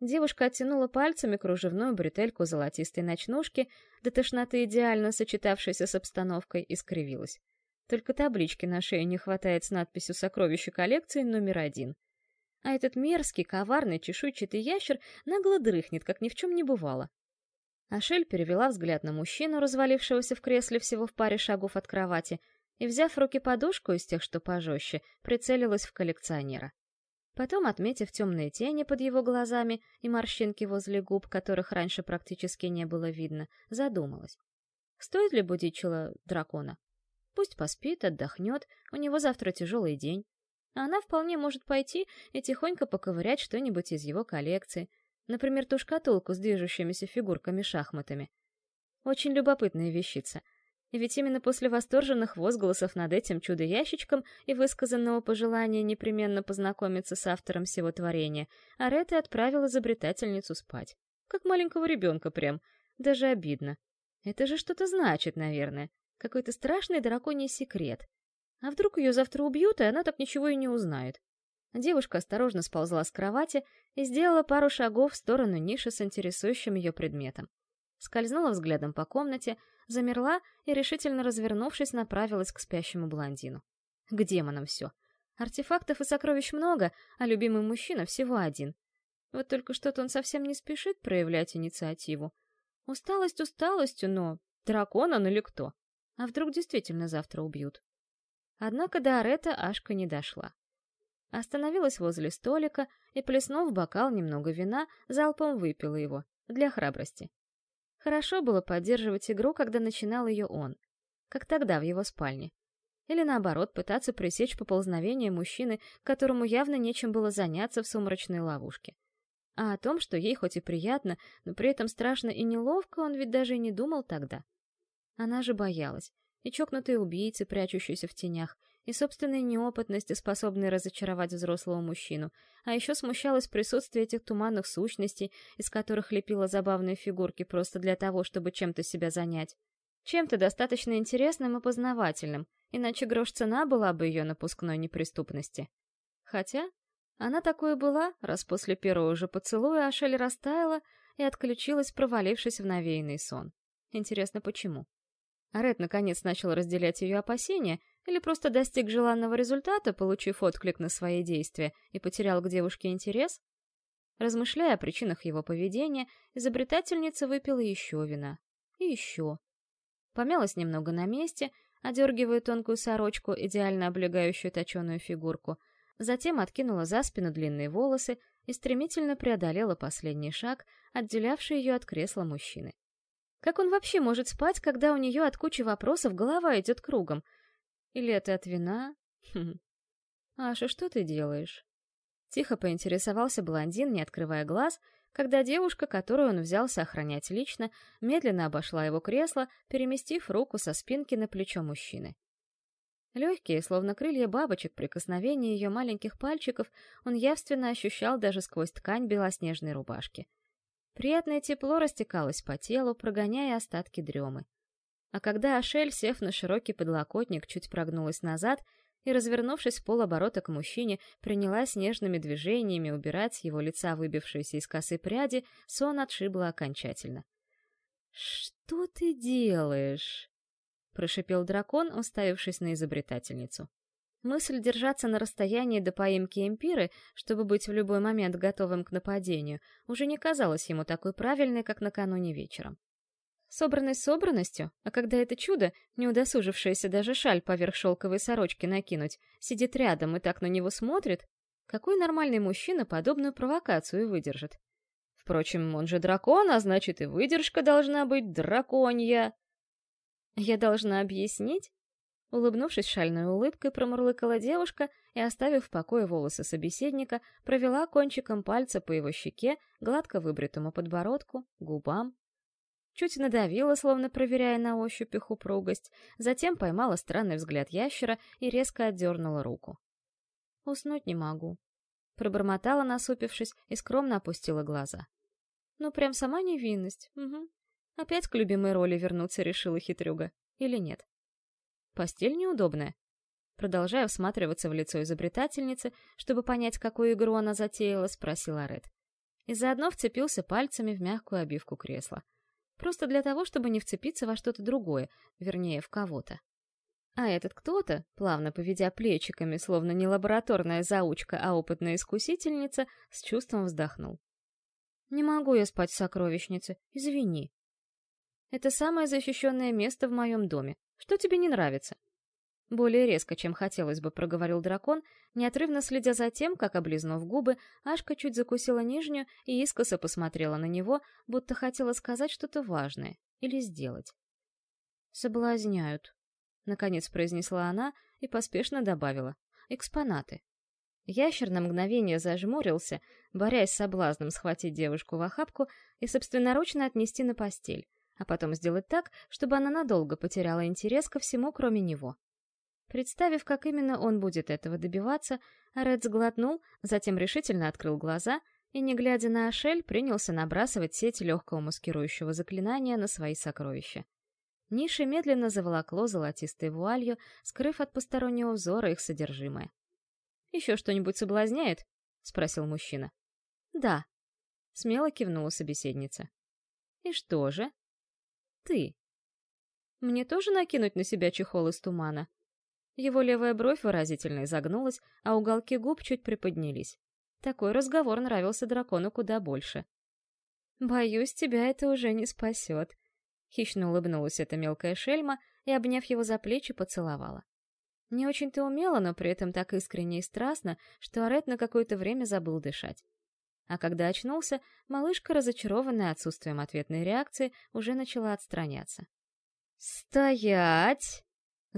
Девушка оттянула пальцами кружевную бретельку золотистой ночнушки, до тошноты идеально сочетавшейся с обстановкой, и скривилась. Только таблички на шее не хватает с надписью «Сокровище коллекции номер один». А этот мерзкий, коварный, чешуйчатый ящер нагло дрыхнет, как ни в чем не бывало. Ашель перевела взгляд на мужчину, развалившегося в кресле всего в паре шагов от кровати, и, взяв в руки подушку из тех, что пожестче, прицелилась в коллекционера. Потом, отметив темные тени под его глазами и морщинки возле губ, которых раньше практически не было видно, задумалась. Стоит ли будить чела дракона? Пусть поспит, отдохнет, у него завтра тяжелый день. А она вполне может пойти и тихонько поковырять что-нибудь из его коллекции, например, ту шкатулку с движущимися фигурками-шахматами. Очень любопытная вещица — ведь именно после восторженных возгласов над этим чудо-ящичком и высказанного пожелания непременно познакомиться с автором всего творения, Арета отправила изобретательницу спать. Как маленького ребенка прям. Даже обидно. Это же что-то значит, наверное. Какой-то страшный драконий секрет. А вдруг ее завтра убьют, и она так ничего и не узнает? Девушка осторожно сползла с кровати и сделала пару шагов в сторону ниши с интересующим ее предметом. Скользнула взглядом по комнате, замерла и, решительно развернувшись, направилась к спящему блондину. К демонам все. Артефактов и сокровищ много, а любимый мужчина всего один. Вот только что-то он совсем не спешит проявлять инициативу. Усталость усталостью, но дракон он или кто? А вдруг действительно завтра убьют? Однако до Арета Ашка не дошла. Остановилась возле столика и, плеснув бокал немного вина, залпом выпила его, для храбрости. Хорошо было поддерживать игру, когда начинал ее он, как тогда в его спальне. Или наоборот, пытаться пресечь поползновение мужчины, которому явно нечем было заняться в сумрачной ловушке. А о том, что ей хоть и приятно, но при этом страшно и неловко, он ведь даже и не думал тогда. Она же боялась. И чокнутые убийцы, прячущиеся в тенях, и собственной неопытности, способной разочаровать взрослого мужчину, а еще смущалось присутствие этих туманных сущностей, из которых лепила забавные фигурки просто для того, чтобы чем-то себя занять. Чем-то достаточно интересным и познавательным, иначе грош цена была бы ее напускной неприступности. Хотя она такой и была, раз после первого же поцелуя Ашель растаяла и отключилась, провалившись в навеянный сон. Интересно, почему? Ред наконец начал разделять ее опасения или просто достиг желанного результата, получив отклик на свои действия, и потерял к девушке интерес? Размышляя о причинах его поведения, изобретательница выпила еще вина. И еще. Помялась немного на месте, одергивая тонкую сорочку, идеально облегающую точеную фигурку, затем откинула за спину длинные волосы и стремительно преодолела последний шаг, отделявший ее от кресла мужчины. Как он вообще может спать, когда у нее от кучи вопросов голова идет кругом? Или это от вина? Хм. «Аша, что ты делаешь?» Тихо поинтересовался блондин, не открывая глаз, когда девушка, которую он взялся охранять лично, медленно обошла его кресло, переместив руку со спинки на плечо мужчины. Легкие, словно крылья бабочек, прикосновения ее маленьких пальчиков он явственно ощущал даже сквозь ткань белоснежной рубашки. Приятное тепло растекалось по телу, прогоняя остатки дремы. А когда Ашель, сев на широкий подлокотник, чуть прогнулась назад и, развернувшись в полоборота к мужчине, принялась нежными движениями убирать с его лица выбившиеся из косы пряди, сон отшибла окончательно. «Что ты делаешь?» прошипел дракон, уставившись на изобретательницу. Мысль держаться на расстоянии до поимки Эмпиры, чтобы быть в любой момент готовым к нападению, уже не казалась ему такой правильной, как накануне вечером. Собранность собранностью, а когда это чудо, не удосужившееся даже шаль поверх шелковой сорочки накинуть, сидит рядом и так на него смотрит, какой нормальный мужчина подобную провокацию выдержит? Впрочем, он же дракон, а значит и выдержка должна быть драконья. «Я должна объяснить?» Улыбнувшись шальной улыбкой, промурлыкала девушка и, оставив в покое волосы собеседника, провела кончиком пальца по его щеке, гладко выбритому подбородку, губам. Чуть надавила, словно проверяя на ощупь их упругость, затем поймала странный взгляд ящера и резко отдернула руку. «Уснуть не могу», — пробормотала, насупившись, и скромно опустила глаза. «Ну, прям сама невинность, угу. Опять к любимой роли вернуться решила хитрюга. Или нет? Постель неудобная. Продолжая всматриваться в лицо изобретательницы, чтобы понять, какую игру она затеяла, спросила Ред. И заодно вцепился пальцами в мягкую обивку кресла. Просто для того, чтобы не вцепиться во что-то другое, вернее, в кого-то. А этот кто-то, плавно поведя плечиками, словно не лабораторная заучка, а опытная искусительница, с чувством вздохнул. «Не могу я спать в сокровищнице, извини», это самое защищенное место в моем доме. Что тебе не нравится?» Более резко, чем хотелось бы, проговорил дракон, неотрывно следя за тем, как, облизнув губы, Ашка чуть закусила нижнюю и искоса посмотрела на него, будто хотела сказать что-то важное или сделать. «Соблазняют», — наконец произнесла она и поспешно добавила. «Экспонаты». Ящер на мгновение зажмурился, борясь с соблазном схватить девушку в охапку и собственноручно отнести на постель а потом сделать так, чтобы она надолго потеряла интерес ко всему, кроме него. Представив, как именно он будет этого добиваться, Ред сглотнул, затем решительно открыл глаза и, не глядя на Ашель, принялся набрасывать сеть легкого маскирующего заклинания на свои сокровища. Ниши медленно заволокло золотистой вуалью, скрыв от постороннего взора их содержимое. «Еще что-нибудь соблазняет?» — спросил мужчина. «Да», — смело кивнула собеседница. «И что же?» ты. Мне тоже накинуть на себя чехол из тумана? Его левая бровь выразительно изогнулась, а уголки губ чуть приподнялись. Такой разговор нравился дракону куда больше. «Боюсь, тебя это уже не спасет», — хищно улыбнулась эта мелкая шельма и, обняв его за плечи, поцеловала. Не очень-то умело, но при этом так искренне и страстно, что Арет на какое-то время забыл дышать. А когда очнулся, малышка, разочарованная отсутствием ответной реакции, уже начала отстраняться. «Стоять!» —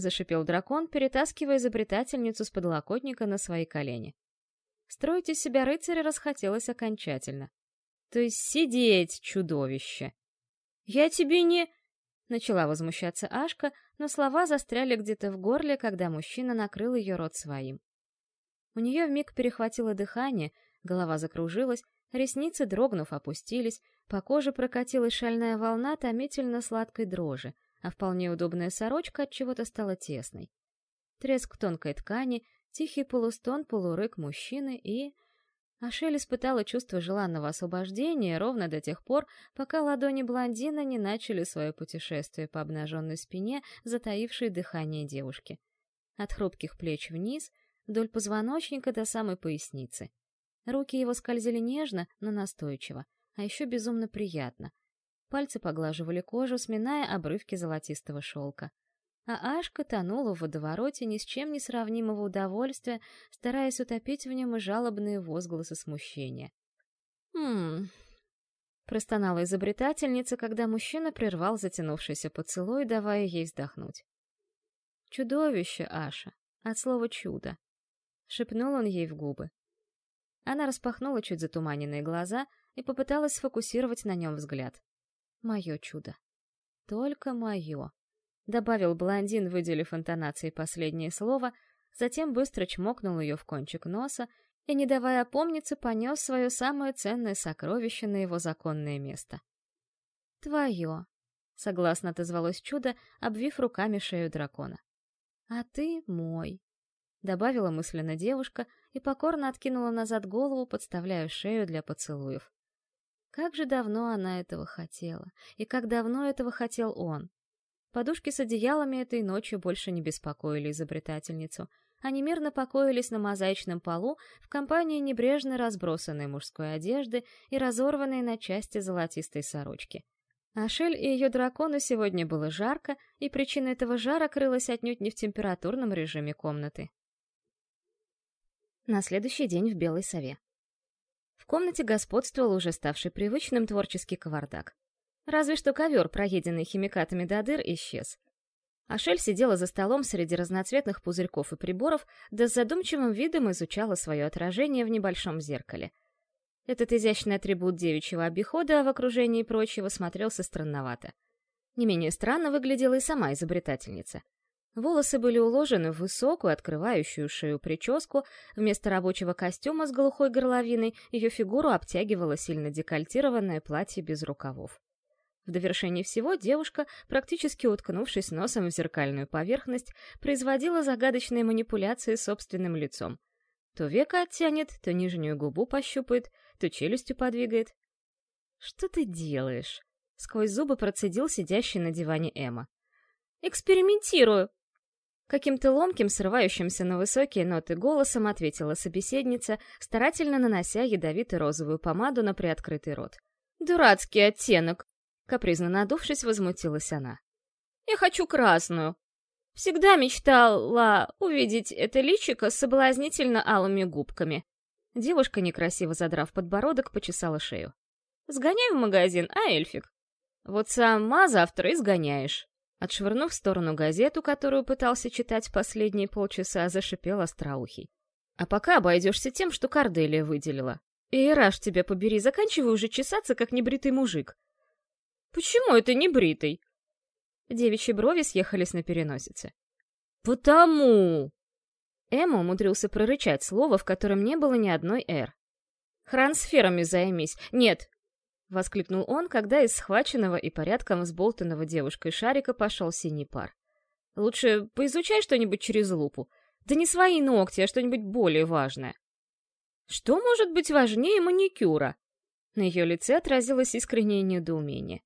зашипел дракон, перетаскивая изобретательницу с подлокотника на свои колени. Строить из себя рыцаря расхотелось окончательно. «То есть сидеть, чудовище!» «Я тебе не...» — начала возмущаться Ашка, но слова застряли где-то в горле, когда мужчина накрыл ее рот своим. У нее вмиг перехватило дыхание — Голова закружилась, ресницы, дрогнув, опустились, по коже прокатилась шальная волна томительно-сладкой дрожи, а вполне удобная сорочка от чего-то стала тесной. Треск тонкой ткани, тихий полустон, полурык мужчины и... Ашель испытала чувство желанного освобождения ровно до тех пор, пока ладони блондина не начали свое путешествие по обнаженной спине, затаившей дыхание девушки. От хрупких плеч вниз, вдоль позвоночника до самой поясницы. Руки его скользили нежно, но настойчиво, а еще безумно приятно. Пальцы поглаживали кожу, сминая обрывки золотистого шелка. А Ашка тонула в водовороте ни с чем не сравнимого удовольствия, стараясь утопить в нем и жалобные возгласы смущения. «Хм...» — простонала изобретательница, когда мужчина прервал затянувшийся поцелуй, давая ей вздохнуть. «Чудовище, Аша, От слова «чудо». Шепнул он ей в губы. Она распахнула чуть затуманенные глаза и попыталась сфокусировать на нем взгляд. «Мое чудо. Только мое», — добавил блондин, выделив интонацией последнее слово, затем быстро чмокнул ее в кончик носа и, не давая опомниться, понес свое самое ценное сокровище на его законное место. «Твое», — согласно отозвалось чудо, обвив руками шею дракона. «А ты мой», — добавила мысленно девушка и покорно откинула назад голову, подставляя шею для поцелуев. Как же давно она этого хотела, и как давно этого хотел он. Подушки с одеялами этой ночью больше не беспокоили изобретательницу — они мирно покоились на мозаичном полу в компании небрежно разбросанной мужской одежды и разорванной на части золотистой сорочки. Ашель и ее дракону сегодня было жарко, и причина этого жара крылась отнюдь не в температурном режиме комнаты. На следующий день в Белой Сове. В комнате господствовал уже ставший привычным творческий кавардак. Разве что ковер, проеденный химикатами Дадыр, исчез. Ашель сидела за столом среди разноцветных пузырьков и приборов, да с задумчивым видом изучала свое отражение в небольшом зеркале. Этот изящный атрибут девичьего обихода в окружении прочего смотрелся странновато. Не менее странно выглядела и сама изобретательница. Волосы были уложены в высокую, открывающую шею прическу, вместо рабочего костюма с глухой горловиной ее фигуру обтягивало сильно декольтированное платье без рукавов. В довершение всего девушка, практически уткнувшись носом в зеркальную поверхность, производила загадочные манипуляции собственным лицом. То века оттянет, то нижнюю губу пощупает, то челюстью подвигает. «Что ты делаешь?» — сквозь зубы процедил сидящий на диване Эмма. «Экспериментирую!» Каким-то ломким, срывающимся на высокие ноты голосом ответила собеседница, старательно нанося ядовито-розовую помаду на приоткрытый рот. «Дурацкий оттенок! Капризно надувшись, возмутилась она. «Я хочу красную. Всегда мечтала увидеть это личико с соблазнительно алыми губками». Девушка, некрасиво задрав подбородок, почесала шею. «Сгоняй в магазин, а, Эльфик?» «Вот сама завтра и сгоняешь». Отшвырнув в сторону газету, которую пытался читать последние полчаса, зашипел остроухий. «А пока обойдешься тем, что Корделия выделила. И раш тебя побери, заканчивай уже чесаться, как небритый мужик. Почему это не бритый? Девичьи брови съехались на переносице. Потому. Эмма умудрился прорычать слово, в котором не было ни одной «р». «Хрансферами займись! Нет!» — воскликнул он, когда из схваченного и порядком взболтанного девушкой шарика пошел синий пар. «Лучше поизучай что-нибудь через лупу. Да не свои ногти, а что-нибудь более важное». «Что может быть важнее маникюра?» На ее лице отразилось искреннее недоумение.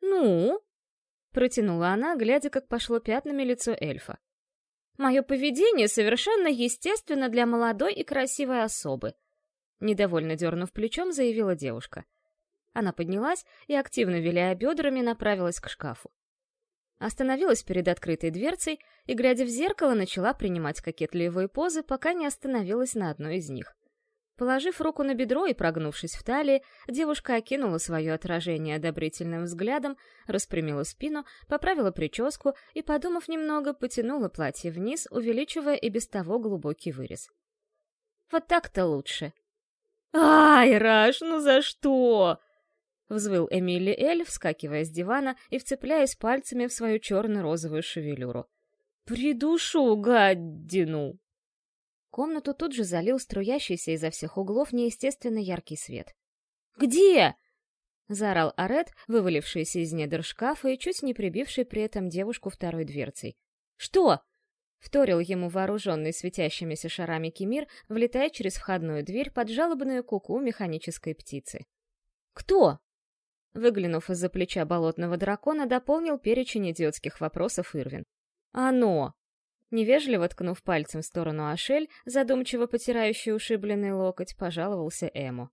«Ну?» — протянула она, глядя, как пошло пятнами лицо эльфа. «Мое поведение совершенно естественно для молодой и красивой особы», — недовольно дернув плечом, заявила девушка. Она поднялась и, активно виляя бедрами, направилась к шкафу. Остановилась перед открытой дверцей и, глядя в зеркало, начала принимать кокетливые позы, пока не остановилась на одной из них. Положив руку на бедро и прогнувшись в талии, девушка окинула свое отражение одобрительным взглядом, распрямила спину, поправила прическу и, подумав немного, потянула платье вниз, увеличивая и без того глубокий вырез. «Вот так-то лучше». «Ай, Раш, ну за что?» — взвыл Эмили Эль, вскакивая с дивана и вцепляясь пальцами в свою черно-розовую шевелюру. «Придушу гадину!» Комнату тут же залил струящийся изо всех углов неестественно яркий свет. «Где?» — заорал Арет, вывалившийся из недр шкафа и чуть не прибивший при этом девушку второй дверцей. «Что?» — вторил ему вооруженный светящимися шарами Кемир, влетая через входную дверь под жалобную куку механической птицы. «Кто?» Выглянув из-за плеча болотного дракона, дополнил перечень идиотских вопросов Ирвин. «Оно!» Невежливо ткнув пальцем в сторону Ашель, задумчиво потирающий ушибленный локоть, пожаловался Эму.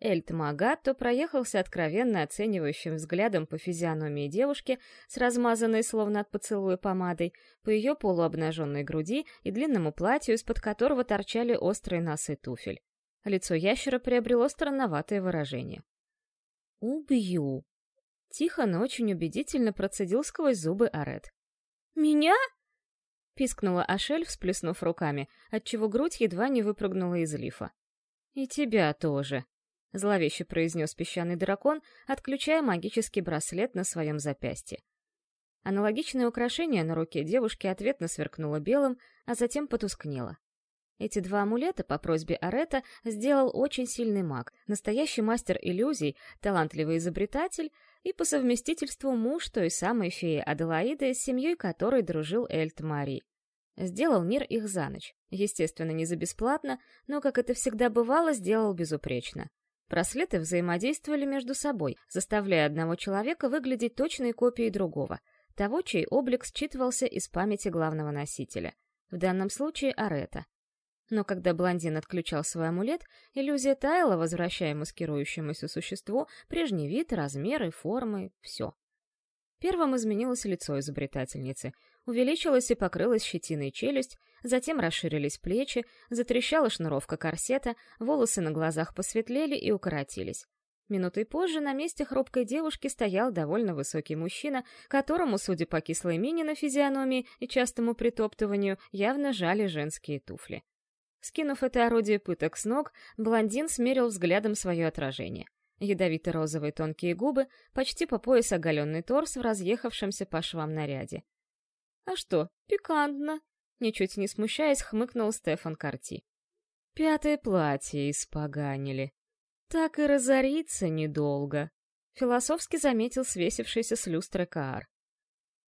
Эльт Магатто проехался откровенно оценивающим взглядом по физиономии девушки с размазанной словно от поцелуя помадой, по ее полуобнаженной груди и длинному платью, из-под которого торчали острые носы туфель. Лицо ящера приобрело странноватое выражение. «Убью!» Тихо, но очень убедительно процедил сквозь зубы Арет. «Меня?» Пискнула Ашель, всплеснув руками, отчего грудь едва не выпрыгнула из лифа. «И тебя тоже», — зловеще произнес песчаный дракон, отключая магический браслет на своем запястье. Аналогичное украшение на руке девушки ответно сверкнуло белым, а затем потускнело. Эти два амулета по просьбе Арета сделал очень сильный маг, настоящий мастер иллюзий, талантливый изобретатель и по совместительству муж той самой феи Аделаиды, с семьей которой дружил Эльт Мари. Сделал мир их за ночь. Естественно, не за бесплатно, но, как это всегда бывало, сделал безупречно. Браслеты взаимодействовали между собой, заставляя одного человека выглядеть точной копией другого, того, чей облик считывался из памяти главного носителя. В данном случае Арета. Но когда блондин отключал свой амулет, иллюзия таяла, возвращая маскирующемуся существу прежний вид, размеры, формы, все. Первым изменилось лицо изобретательницы. Увеличилась и покрылась щетиной челюсть, затем расширились плечи, затрещала шнуровка корсета, волосы на глазах посветлели и укоротились. Минутой позже на месте хрупкой девушки стоял довольно высокий мужчина, которому, судя по кислой мине на физиономии и частому притоптыванию, явно жали женские туфли. Скинув это орудие пыток с ног, блондин смерил взглядом свое отражение. Ядовито-розовые тонкие губы, почти по пояс оголенный торс в разъехавшемся по швам наряде. «А что, пикантно!» Ничуть не смущаясь, хмыкнул Стефан Карти. «Пятое платье испоганили. Так и разориться недолго», — философски заметил свесившийся с люстры Каар.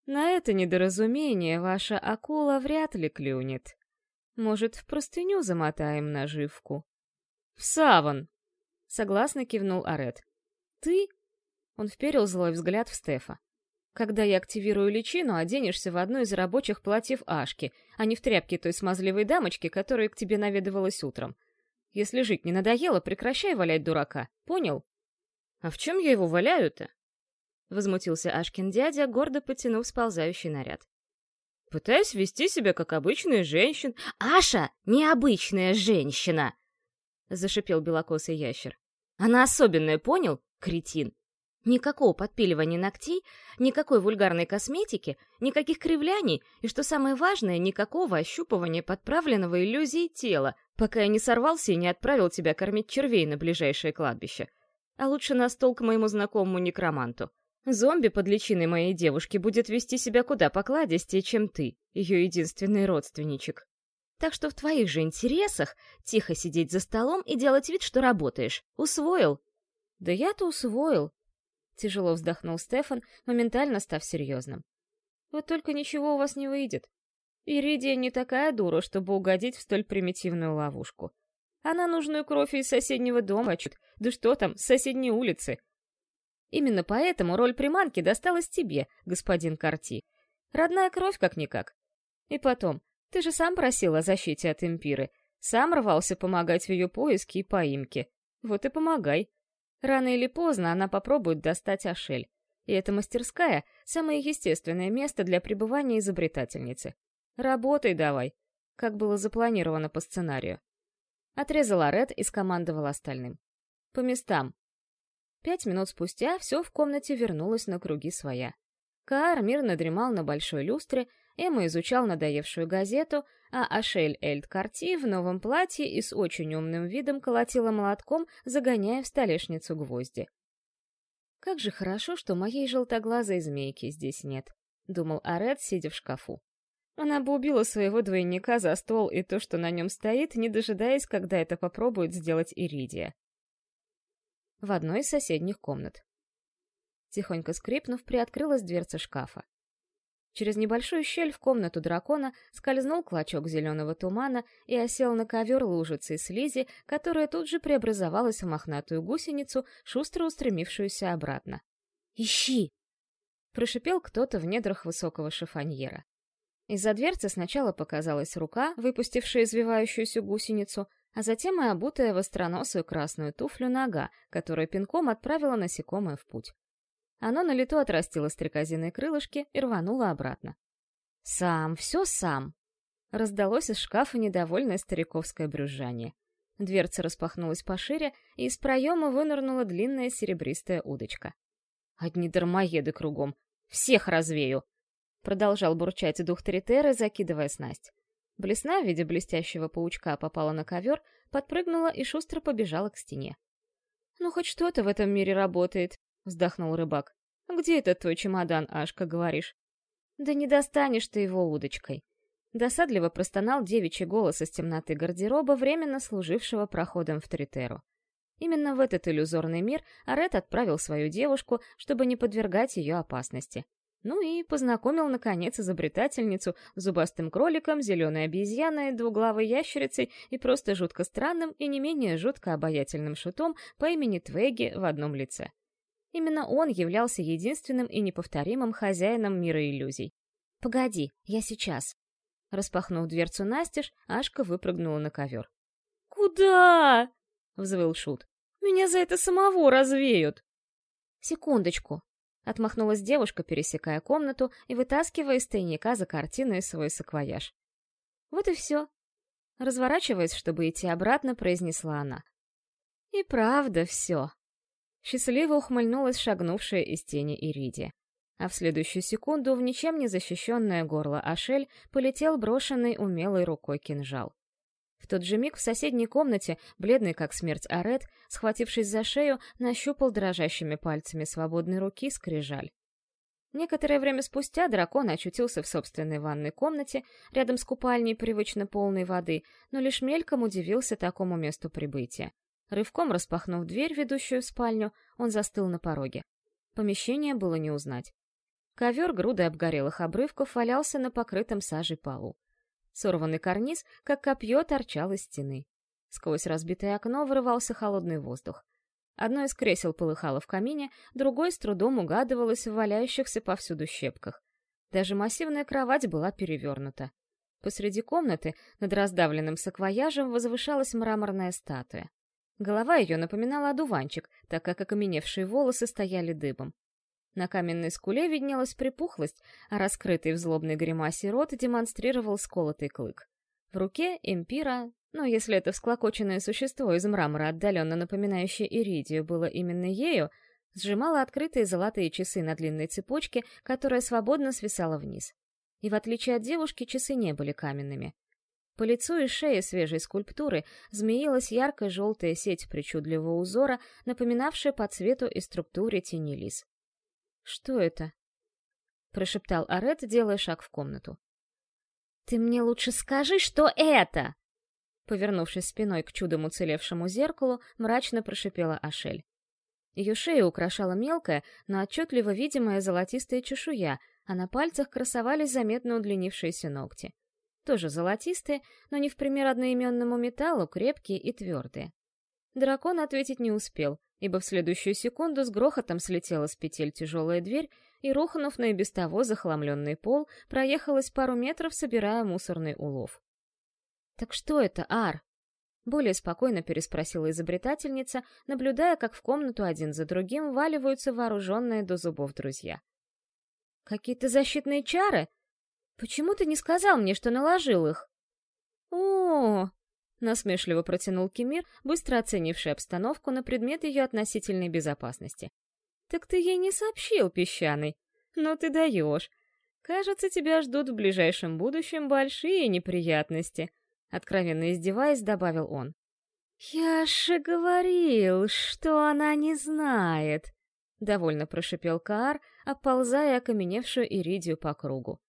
«На это недоразумение ваша акула вряд ли клюнет. Может, в простыню замотаем наживку?» «В саван!» — согласно кивнул Арет. «Ты?» — он вперил злой взгляд в Стефа. «Когда я активирую личину, оденешься в одно из рабочих платьев Ашки, а не в тряпке той смазливой дамочки, которая к тебе наведывалась утром. Если жить не надоело, прекращай валять дурака, понял?» «А в чем я его валяю-то?» — возмутился Ашкин дядя, гордо потянув сползающий наряд. Пытаюсь вести себя как обычная женщина. Аша — необычная женщина! Зашипел белокосый ящер. Она особенная, понял, кретин? Никакого подпиливания ногтей, никакой вульгарной косметики, никаких кривляний и, что самое важное, никакого ощупывания подправленного иллюзией тела, пока я не сорвался и не отправил тебя кормить червей на ближайшее кладбище. А лучше на стол к моему знакомому некроманту. Зомби под личиной моей девушки будет вести себя куда покладистее, чем ты, ее единственный родственничек. Так что в твоих же интересах тихо сидеть за столом и делать вид, что работаешь. Усвоил? Да я-то усвоил. Тяжело вздохнул Стефан, моментально став серьезным. Вот только ничего у вас не выйдет. Иридия не такая дура, чтобы угодить в столь примитивную ловушку. Она нужную кровь из соседнего дома чуть, да что там, с соседней улицы. Именно поэтому роль приманки досталась тебе, господин Карти. Родная кровь как-никак. И потом, ты же сам просил о защите от импиры, сам рвался помогать в ее поиске и поимке. Вот и помогай. Рано или поздно она попробует достать Ашель. И эта мастерская — самое естественное место для пребывания изобретательницы. Работай давай, как было запланировано по сценарию. Отрезала Ред и скомандовал остальным. По местам. Пять минут спустя все в комнате вернулось на круги своя. Каар мирно дремал на большой люстре, Эмма изучал надоевшую газету, а Ашель Эльд Карти в новом платье и с очень умным видом колотила молотком, загоняя в столешницу гвозди. «Как же хорошо, что моей желтоглазой змейки здесь нет», — думал Аред, сидя в шкафу. Она бы убила своего двойника за стол и то, что на нем стоит, не дожидаясь, когда это попробует сделать Иридия в одной из соседних комнат. Тихонько скрипнув, приоткрылась дверца шкафа. Через небольшую щель в комнату дракона скользнул клочок зеленого тумана и осел на ковер лужицы слизи, которая тут же преобразовалась в мохнатую гусеницу, шустро устремившуюся обратно. «Ищи!» — прошипел кто-то в недрах высокого шифоньера. Из-за дверцы сначала показалась рука, выпустившая извивающуюся гусеницу, а затем и обутая в остроносую красную туфлю нога, которая пинком отправила насекомое в путь. Оно на лету отрастило стрекозиные крылышки и рвануло обратно. «Сам, все сам!» Раздалось из шкафа недовольное стариковское брюзжание. Дверца распахнулась пошире, и из проема вынырнула длинная серебристая удочка. «Одни дармоеды кругом! Всех развею!» Продолжал бурчать дух Теритеры, закидывая снасть. Блесна в виде блестящего паучка попала на ковер, подпрыгнула и шустро побежала к стене. «Ну, хоть что-то в этом мире работает», — вздохнул рыбак. «Где этот твой чемодан, Ашка, говоришь?» «Да не достанешь ты его удочкой». Досадливо простонал девичий голос из темноты гардероба, временно служившего проходом в Тритеру. Именно в этот иллюзорный мир Арет отправил свою девушку, чтобы не подвергать ее опасности. Ну и познакомил, наконец, изобретательницу с зубастым кроликом, зеленой обезьяной, двуглавой ящерицей и просто жутко странным и не менее жутко обаятельным шутом по имени Твеги в одном лице. Именно он являлся единственным и неповторимым хозяином мира иллюзий. «Погоди, я сейчас». Распахнув дверцу настежь, Ашка выпрыгнула на ковер. «Куда?» — взвыл Шут. «Меня за это самого развеют!» «Секундочку», Отмахнулась девушка, пересекая комнату и вытаскивая из тайника за картиной свой саквояж. Вот и все. Разворачиваясь, чтобы идти обратно, произнесла она. И правда все. Счастливо ухмыльнулась шагнувшая из тени Иридия. А в следующую секунду в ничем не защищенное горло Ашель полетел брошенный умелой рукой кинжал. В тот же миг в соседней комнате, бледный как смерть Арет, схватившись за шею, нащупал дрожащими пальцами свободной руки скрижаль. Некоторое время спустя дракон очутился в собственной ванной комнате, рядом с купальней привычно полной воды, но лишь мельком удивился такому месту прибытия. Рывком распахнув дверь, ведущую в спальню, он застыл на пороге. Помещение было не узнать. Ковер грудой обгорелых обрывков валялся на покрытом сажей полу. Сорванный карниз, как копье, торчал из стены. Сквозь разбитое окно вырывался холодный воздух. Одно из кресел полыхало в камине, другое с трудом угадывалось в валяющихся повсюду щепках. Даже массивная кровать была перевернута. Посреди комнаты, над раздавленным саквояжем, возвышалась мраморная статуя. Голова ее напоминала одуванчик, так как окаменевшие волосы стояли дыбом. На каменной скуле виднелась припухлость, а раскрытый в злобной гримасе рот демонстрировал сколотый клык. В руке эмпира, ну, если это всклокоченное существо из мрамора, отдаленно напоминающее иридию, было именно ею, сжимала открытые золотые часы на длинной цепочке, которая свободно свисала вниз. И в отличие от девушки, часы не были каменными. По лицу и шее свежей скульптуры змеилась яркая желтая сеть причудливого узора, напоминавшая по цвету и структуре тени лис. «Что это?» — прошептал Арет, делая шаг в комнату. «Ты мне лучше скажи, что это!» Повернувшись спиной к чудом уцелевшему зеркалу, мрачно прошипела Ашель. Ее шею украшала мелкая, но отчетливо видимая золотистая чешуя, а на пальцах красовались заметно удлинившиеся ногти. Тоже золотистые, но не в пример одноименному металлу, крепкие и твердые. Дракон ответить не успел, ибо в следующую секунду с грохотом слетела с петель тяжелая дверь и, рухнув на и без того захламленный пол, проехалась пару метров, собирая мусорный улов. «Так что это, Ар?» Более спокойно переспросила изобретательница, наблюдая, как в комнату один за другим валиваются вооруженные до зубов друзья. «Какие-то защитные чары? Почему ты не сказал мне, что наложил их?» «О, насмешливо протянул Кемир, быстро оценивший обстановку на предмет ее относительной безопасности. «Так ты ей не сообщил, песчаный? Ну ты даешь. Кажется, тебя ждут в ближайшем будущем большие неприятности», откровенно издеваясь, добавил он. «Я же говорил, что она не знает», — довольно прошипел Каар, оползая окаменевшую Иридию по кругу.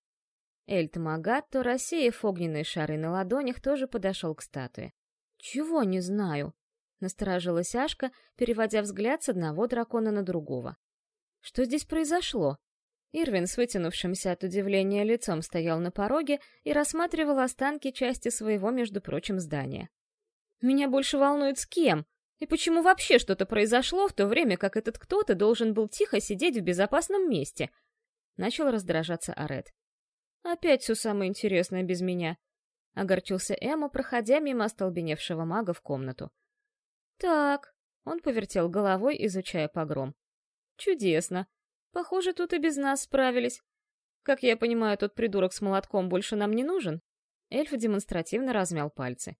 Эльт Магатто, рассеяв огненные шары на ладонях, тоже подошел к статуе. «Чего не знаю?» — насторожилась Ашка, переводя взгляд с одного дракона на другого. «Что здесь произошло?» Ирвин с вытянувшимся от удивления лицом стоял на пороге и рассматривал останки части своего, между прочим, здания. «Меня больше волнует с кем? И почему вообще что-то произошло в то время, как этот кто-то должен был тихо сидеть в безопасном месте?» Начал раздражаться Арет. Опять все самое интересное без меня. Огорчился Эмма, проходя мимо остолбеневшего мага в комнату. Так, он повертел головой, изучая погром. Чудесно. Похоже, тут и без нас справились. Как я понимаю, тот придурок с молотком больше нам не нужен? Эльф демонстративно размял пальцы.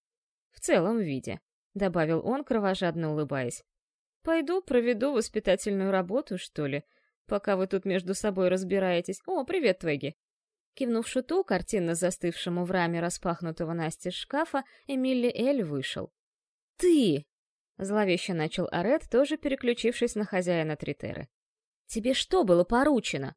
В целом виде, добавил он, кровожадно улыбаясь. Пойду проведу воспитательную работу, что ли, пока вы тут между собой разбираетесь. О, привет, Твеги. Кивнув шуту, картинно застывшему в раме распахнутого Насти шкафа, Эмили Эль вышел. «Ты!» — зловеще начал Арет, тоже переключившись на хозяина Тритеры. «Тебе что было поручено?»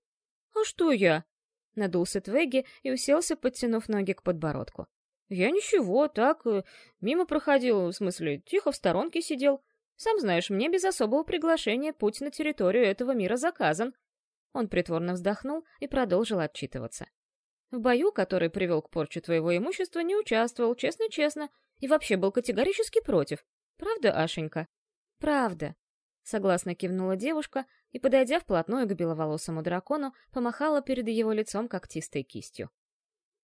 «А что я?» — надулся Твеги и уселся, подтянув ноги к подбородку. «Я ничего, так, э, мимо проходил, в смысле, тихо в сторонке сидел. Сам знаешь, мне без особого приглашения путь на территорию этого мира заказан». Он притворно вздохнул и продолжил отчитываться. В бою, который привел к порче твоего имущества, не участвовал, честно-честно, и вообще был категорически против. Правда, Ашенька? Правда. Согласно кивнула девушка и, подойдя вплотную к беловолосому дракону, помахала перед его лицом когтистой кистью.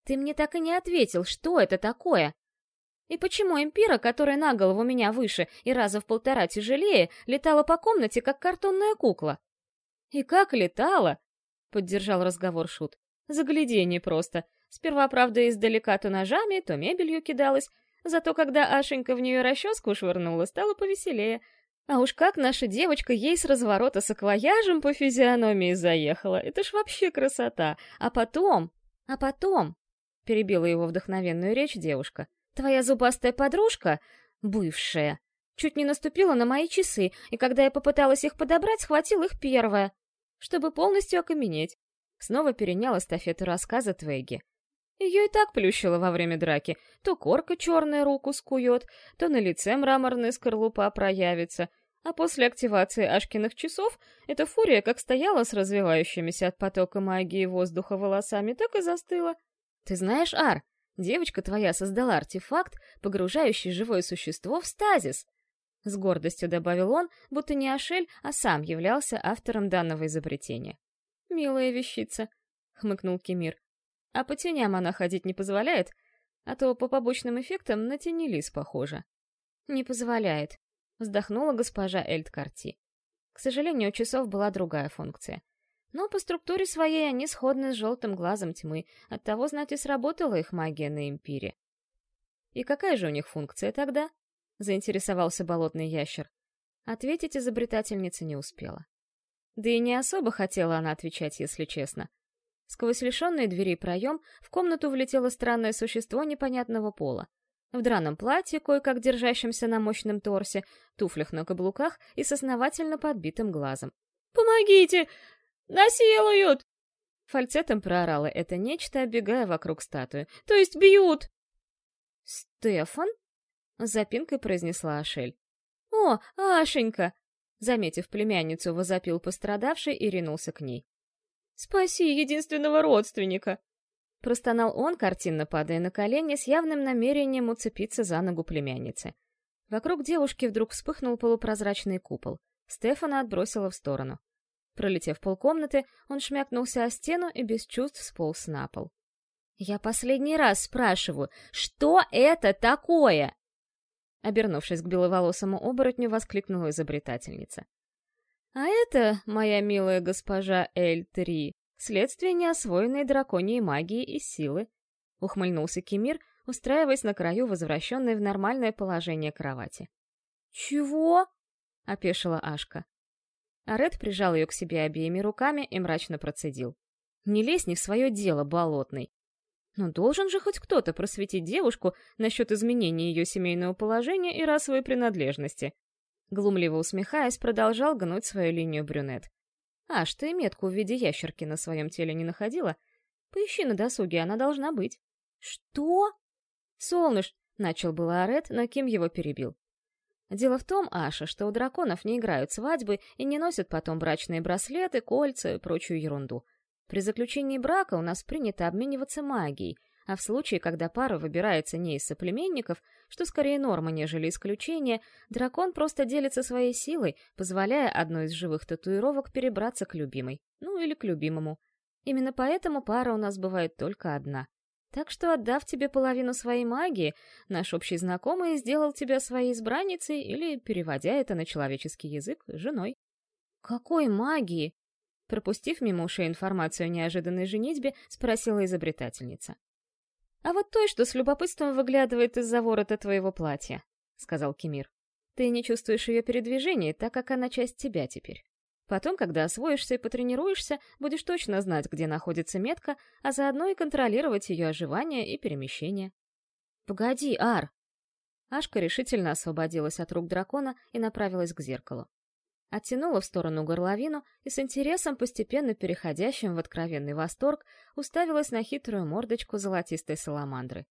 «Ты мне так и не ответил, что это такое? И почему импира, которая на голову меня выше и раза в полтора тяжелее, летала по комнате, как картонная кукла?» «И как летала?» — поддержал разговор Шут. Загляденье просто. Сперва, правда, издалека то ножами, то мебелью кидалась. Зато когда Ашенька в нее расческу швырнула, стало повеселее. А уж как наша девочка ей с разворота с акваяжем по физиономии заехала. Это ж вообще красота. А потом... А потом... Перебила его вдохновенную речь девушка. Твоя зубастая подружка, бывшая, чуть не наступила на мои часы, и когда я попыталась их подобрать, схватил их первая, чтобы полностью окаменеть. Снова перенял эстафету рассказа Твейги. Ее и так плющило во время драки. То корка черная руку скует, то на лице мраморная скорлупа проявится. А после активации Ашкиных часов эта фурия как стояла с развивающимися от потока магии воздуха волосами, так и застыла. Ты знаешь, Ар, девочка твоя создала артефакт, погружающий живое существо в стазис. С гордостью добавил он, будто не Ашель, а сам являлся автором данного изобретения. «Милая вещица», — хмыкнул Кемир. «А по теням она ходить не позволяет, а то по побочным эффектам на тени лис похоже». «Не позволяет», — вздохнула госпожа Эльдкарти. К сожалению, у часов была другая функция. Но по структуре своей они сходны с желтым глазом тьмы, оттого, знать, и сработала их магия на импире. «И какая же у них функция тогда?» — заинтересовался болотный ящер. Ответить изобретательница не успела. Да и не особо хотела она отвечать, если честно. Сквозь лишенный двери проем в комнату влетело странное существо непонятного пола. В драном платье, кое-как держащемся на мощном торсе, туфлях на каблуках и с основательно подбитым глазом. «Помогите! Насилуют!» Фальцетом проорала это нечто, оббегая вокруг статуи. «То есть бьют!» «Стефан?» — с запинкой произнесла Ашель. «О, Ашенька!» Заметив племянницу, возопил пострадавший и ринулся к ней. «Спаси единственного родственника!» Простонал он, картинно падая на колени, с явным намерением уцепиться за ногу племянницы. Вокруг девушки вдруг вспыхнул полупрозрачный купол. Стефана отбросила в сторону. Пролетев полкомнаты, он шмякнулся о стену и без чувств сполз на пол. «Я последний раз спрашиваю, что это такое?» Обернувшись к беловолосому оборотню, воскликнула изобретательница. «А это, моя милая госпожа Эль-3, следствие неосвоенной драконьей магии и силы», — ухмыльнулся Кемир, устраиваясь на краю возвращенной в нормальное положение кровати. «Чего?» — опешила Ашка. Арет прижал ее к себе обеими руками и мрачно процедил. «Не лезь не в свое дело, болотный. Но должен же хоть кто-то просветить девушку насчет изменения ее семейного положения и расовой принадлежности. Глумливо усмехаясь, продолжал гнуть свою линию брюнет. «Аж ты метку в виде ящерки на своем теле не находила? Поищи на досуге, она должна быть». «Что?» «Солныш!» — начал было Арет, но Ким его перебил. Дело в том, Аша, что у драконов не играют свадьбы и не носят потом брачные браслеты, кольца и прочую ерунду. При заключении брака у нас принято обмениваться магией, а в случае, когда пара выбирается не из соплеменников, что скорее норма, нежели исключение, дракон просто делится своей силой, позволяя одной из живых татуировок перебраться к любимой, ну или к любимому. Именно поэтому пара у нас бывает только одна. Так что, отдав тебе половину своей магии, наш общий знакомый сделал тебя своей избранницей или, переводя это на человеческий язык, женой. «Какой магии?» Пропустив мимо ушей информацию о неожиданной женитьбе, спросила изобретательница. «А вот той, что с любопытством выглядывает из-за ворота твоего платья», — сказал Кемир. «Ты не чувствуешь ее передвижения, так как она часть тебя теперь. Потом, когда освоишься и потренируешься, будешь точно знать, где находится метка, а заодно и контролировать ее оживание и перемещение. «Погоди, Ар!» Ашка решительно освободилась от рук дракона и направилась к зеркалу. Оттянула в сторону горловину и с интересом, постепенно переходящим в откровенный восторг, уставилась на хитрую мордочку золотистой саламандры.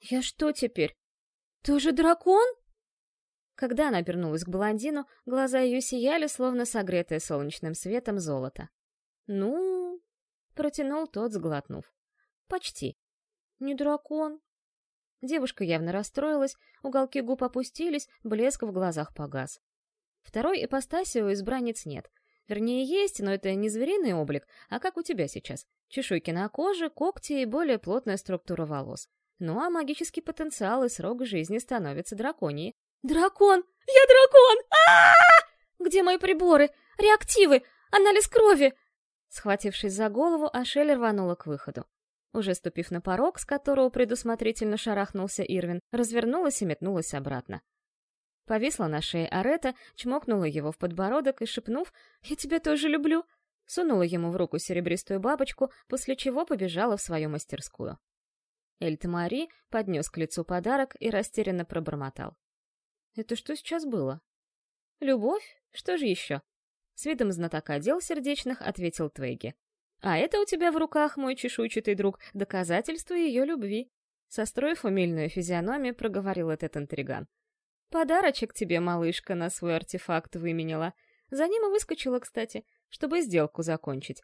«Я что теперь? Тоже дракон?» Когда она обернулась к блондину, глаза ее сияли, словно согретые солнечным светом золото. «Ну...» — протянул тот, сглотнув. «Почти. Не дракон». Девушка явно расстроилась, уголки губ опустились, блеск в глазах погас. Второй ипостаси у избранниц нет. Вернее, есть, но это не звериный облик, а как у тебя сейчас. Чешуйки на коже, когти и более плотная структура волос. Ну а магический потенциал и срок жизни становится драконией. «Дракон! Я дракон! а, Где мои приборы? Реактивы? Анализ крови?» Схватившись за голову, Ашель рванула к выходу. Уже ступив на порог, с которого предусмотрительно шарахнулся Ирвин, развернулась и метнулась обратно. Повисла на шее Арета, чмокнула его в подбородок и, шепнув «Я тебя тоже люблю», сунула ему в руку серебристую бабочку, после чего побежала в свою мастерскую. Эльтмари поднес к лицу подарок и растерянно пробормотал. Это что сейчас было? Любовь? Что же еще? С видом знатока дел сердечных ответил Твейги. А это у тебя в руках, мой чешуйчатый друг, доказательство ее любви. Состроив умильную физиономию, проговорил этот интриган. Подарочек тебе, малышка, на свой артефакт выменила. За ним и выскочила, кстати, чтобы сделку закончить.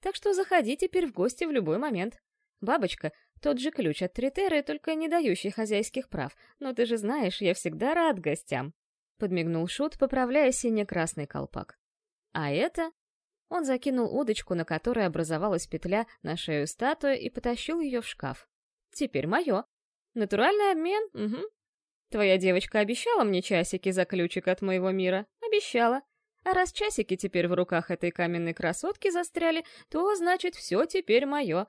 Так что заходи теперь в гости в любой момент. Бабочка — тот же ключ от Тритеры, только не дающий хозяйских прав. Но ты же знаешь, я всегда рад гостям. Подмигнул Шут, поправляя сине-красный колпак. А это... Он закинул удочку, на которой образовалась петля, на шею статуи и потащил ее в шкаф. Теперь мое. Натуральный обмен? Угу. Твоя девочка обещала мне часики за ключик от моего мира? Обещала. А раз часики теперь в руках этой каменной красотки застряли, то, значит, все теперь мое.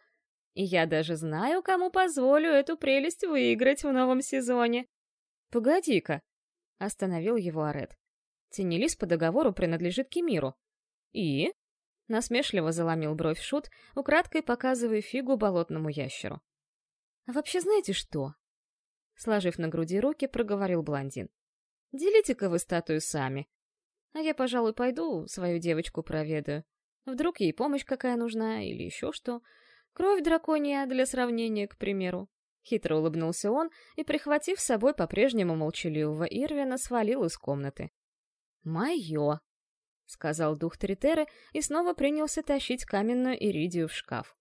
И я даже знаю, кому позволю эту прелесть выиграть в новом сезоне. Погоди-ка, остановил его Арет. Тенелис по договору принадлежит Кемиру. И? Насмешливо заломил бровь Шут, украдкой показывая фигу болотному ящеру. А вообще знаете что? Сложив на груди руки, проговорил блондин. Делите-ка вы статую сами. А я, пожалуй, пойду свою девочку проведаю. Вдруг ей помощь какая нужна или еще что. Кровь драконья для сравнения, к примеру. Хитро улыбнулся он и, прихватив с собой по-прежнему молчаливого Ирвина, свалил из комнаты. «Мое!» — сказал дух Тритеры и снова принялся тащить каменную иридию в шкаф.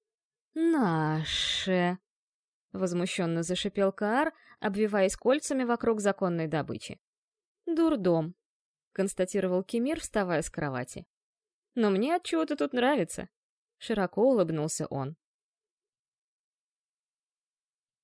«Наше!» — возмущенно зашипел Каар, обвиваясь кольцами вокруг законной добычи. «Дурдом», — констатировал Кемир, вставая с кровати. «Но мне от чего-то тут нравится», — широко улыбнулся он.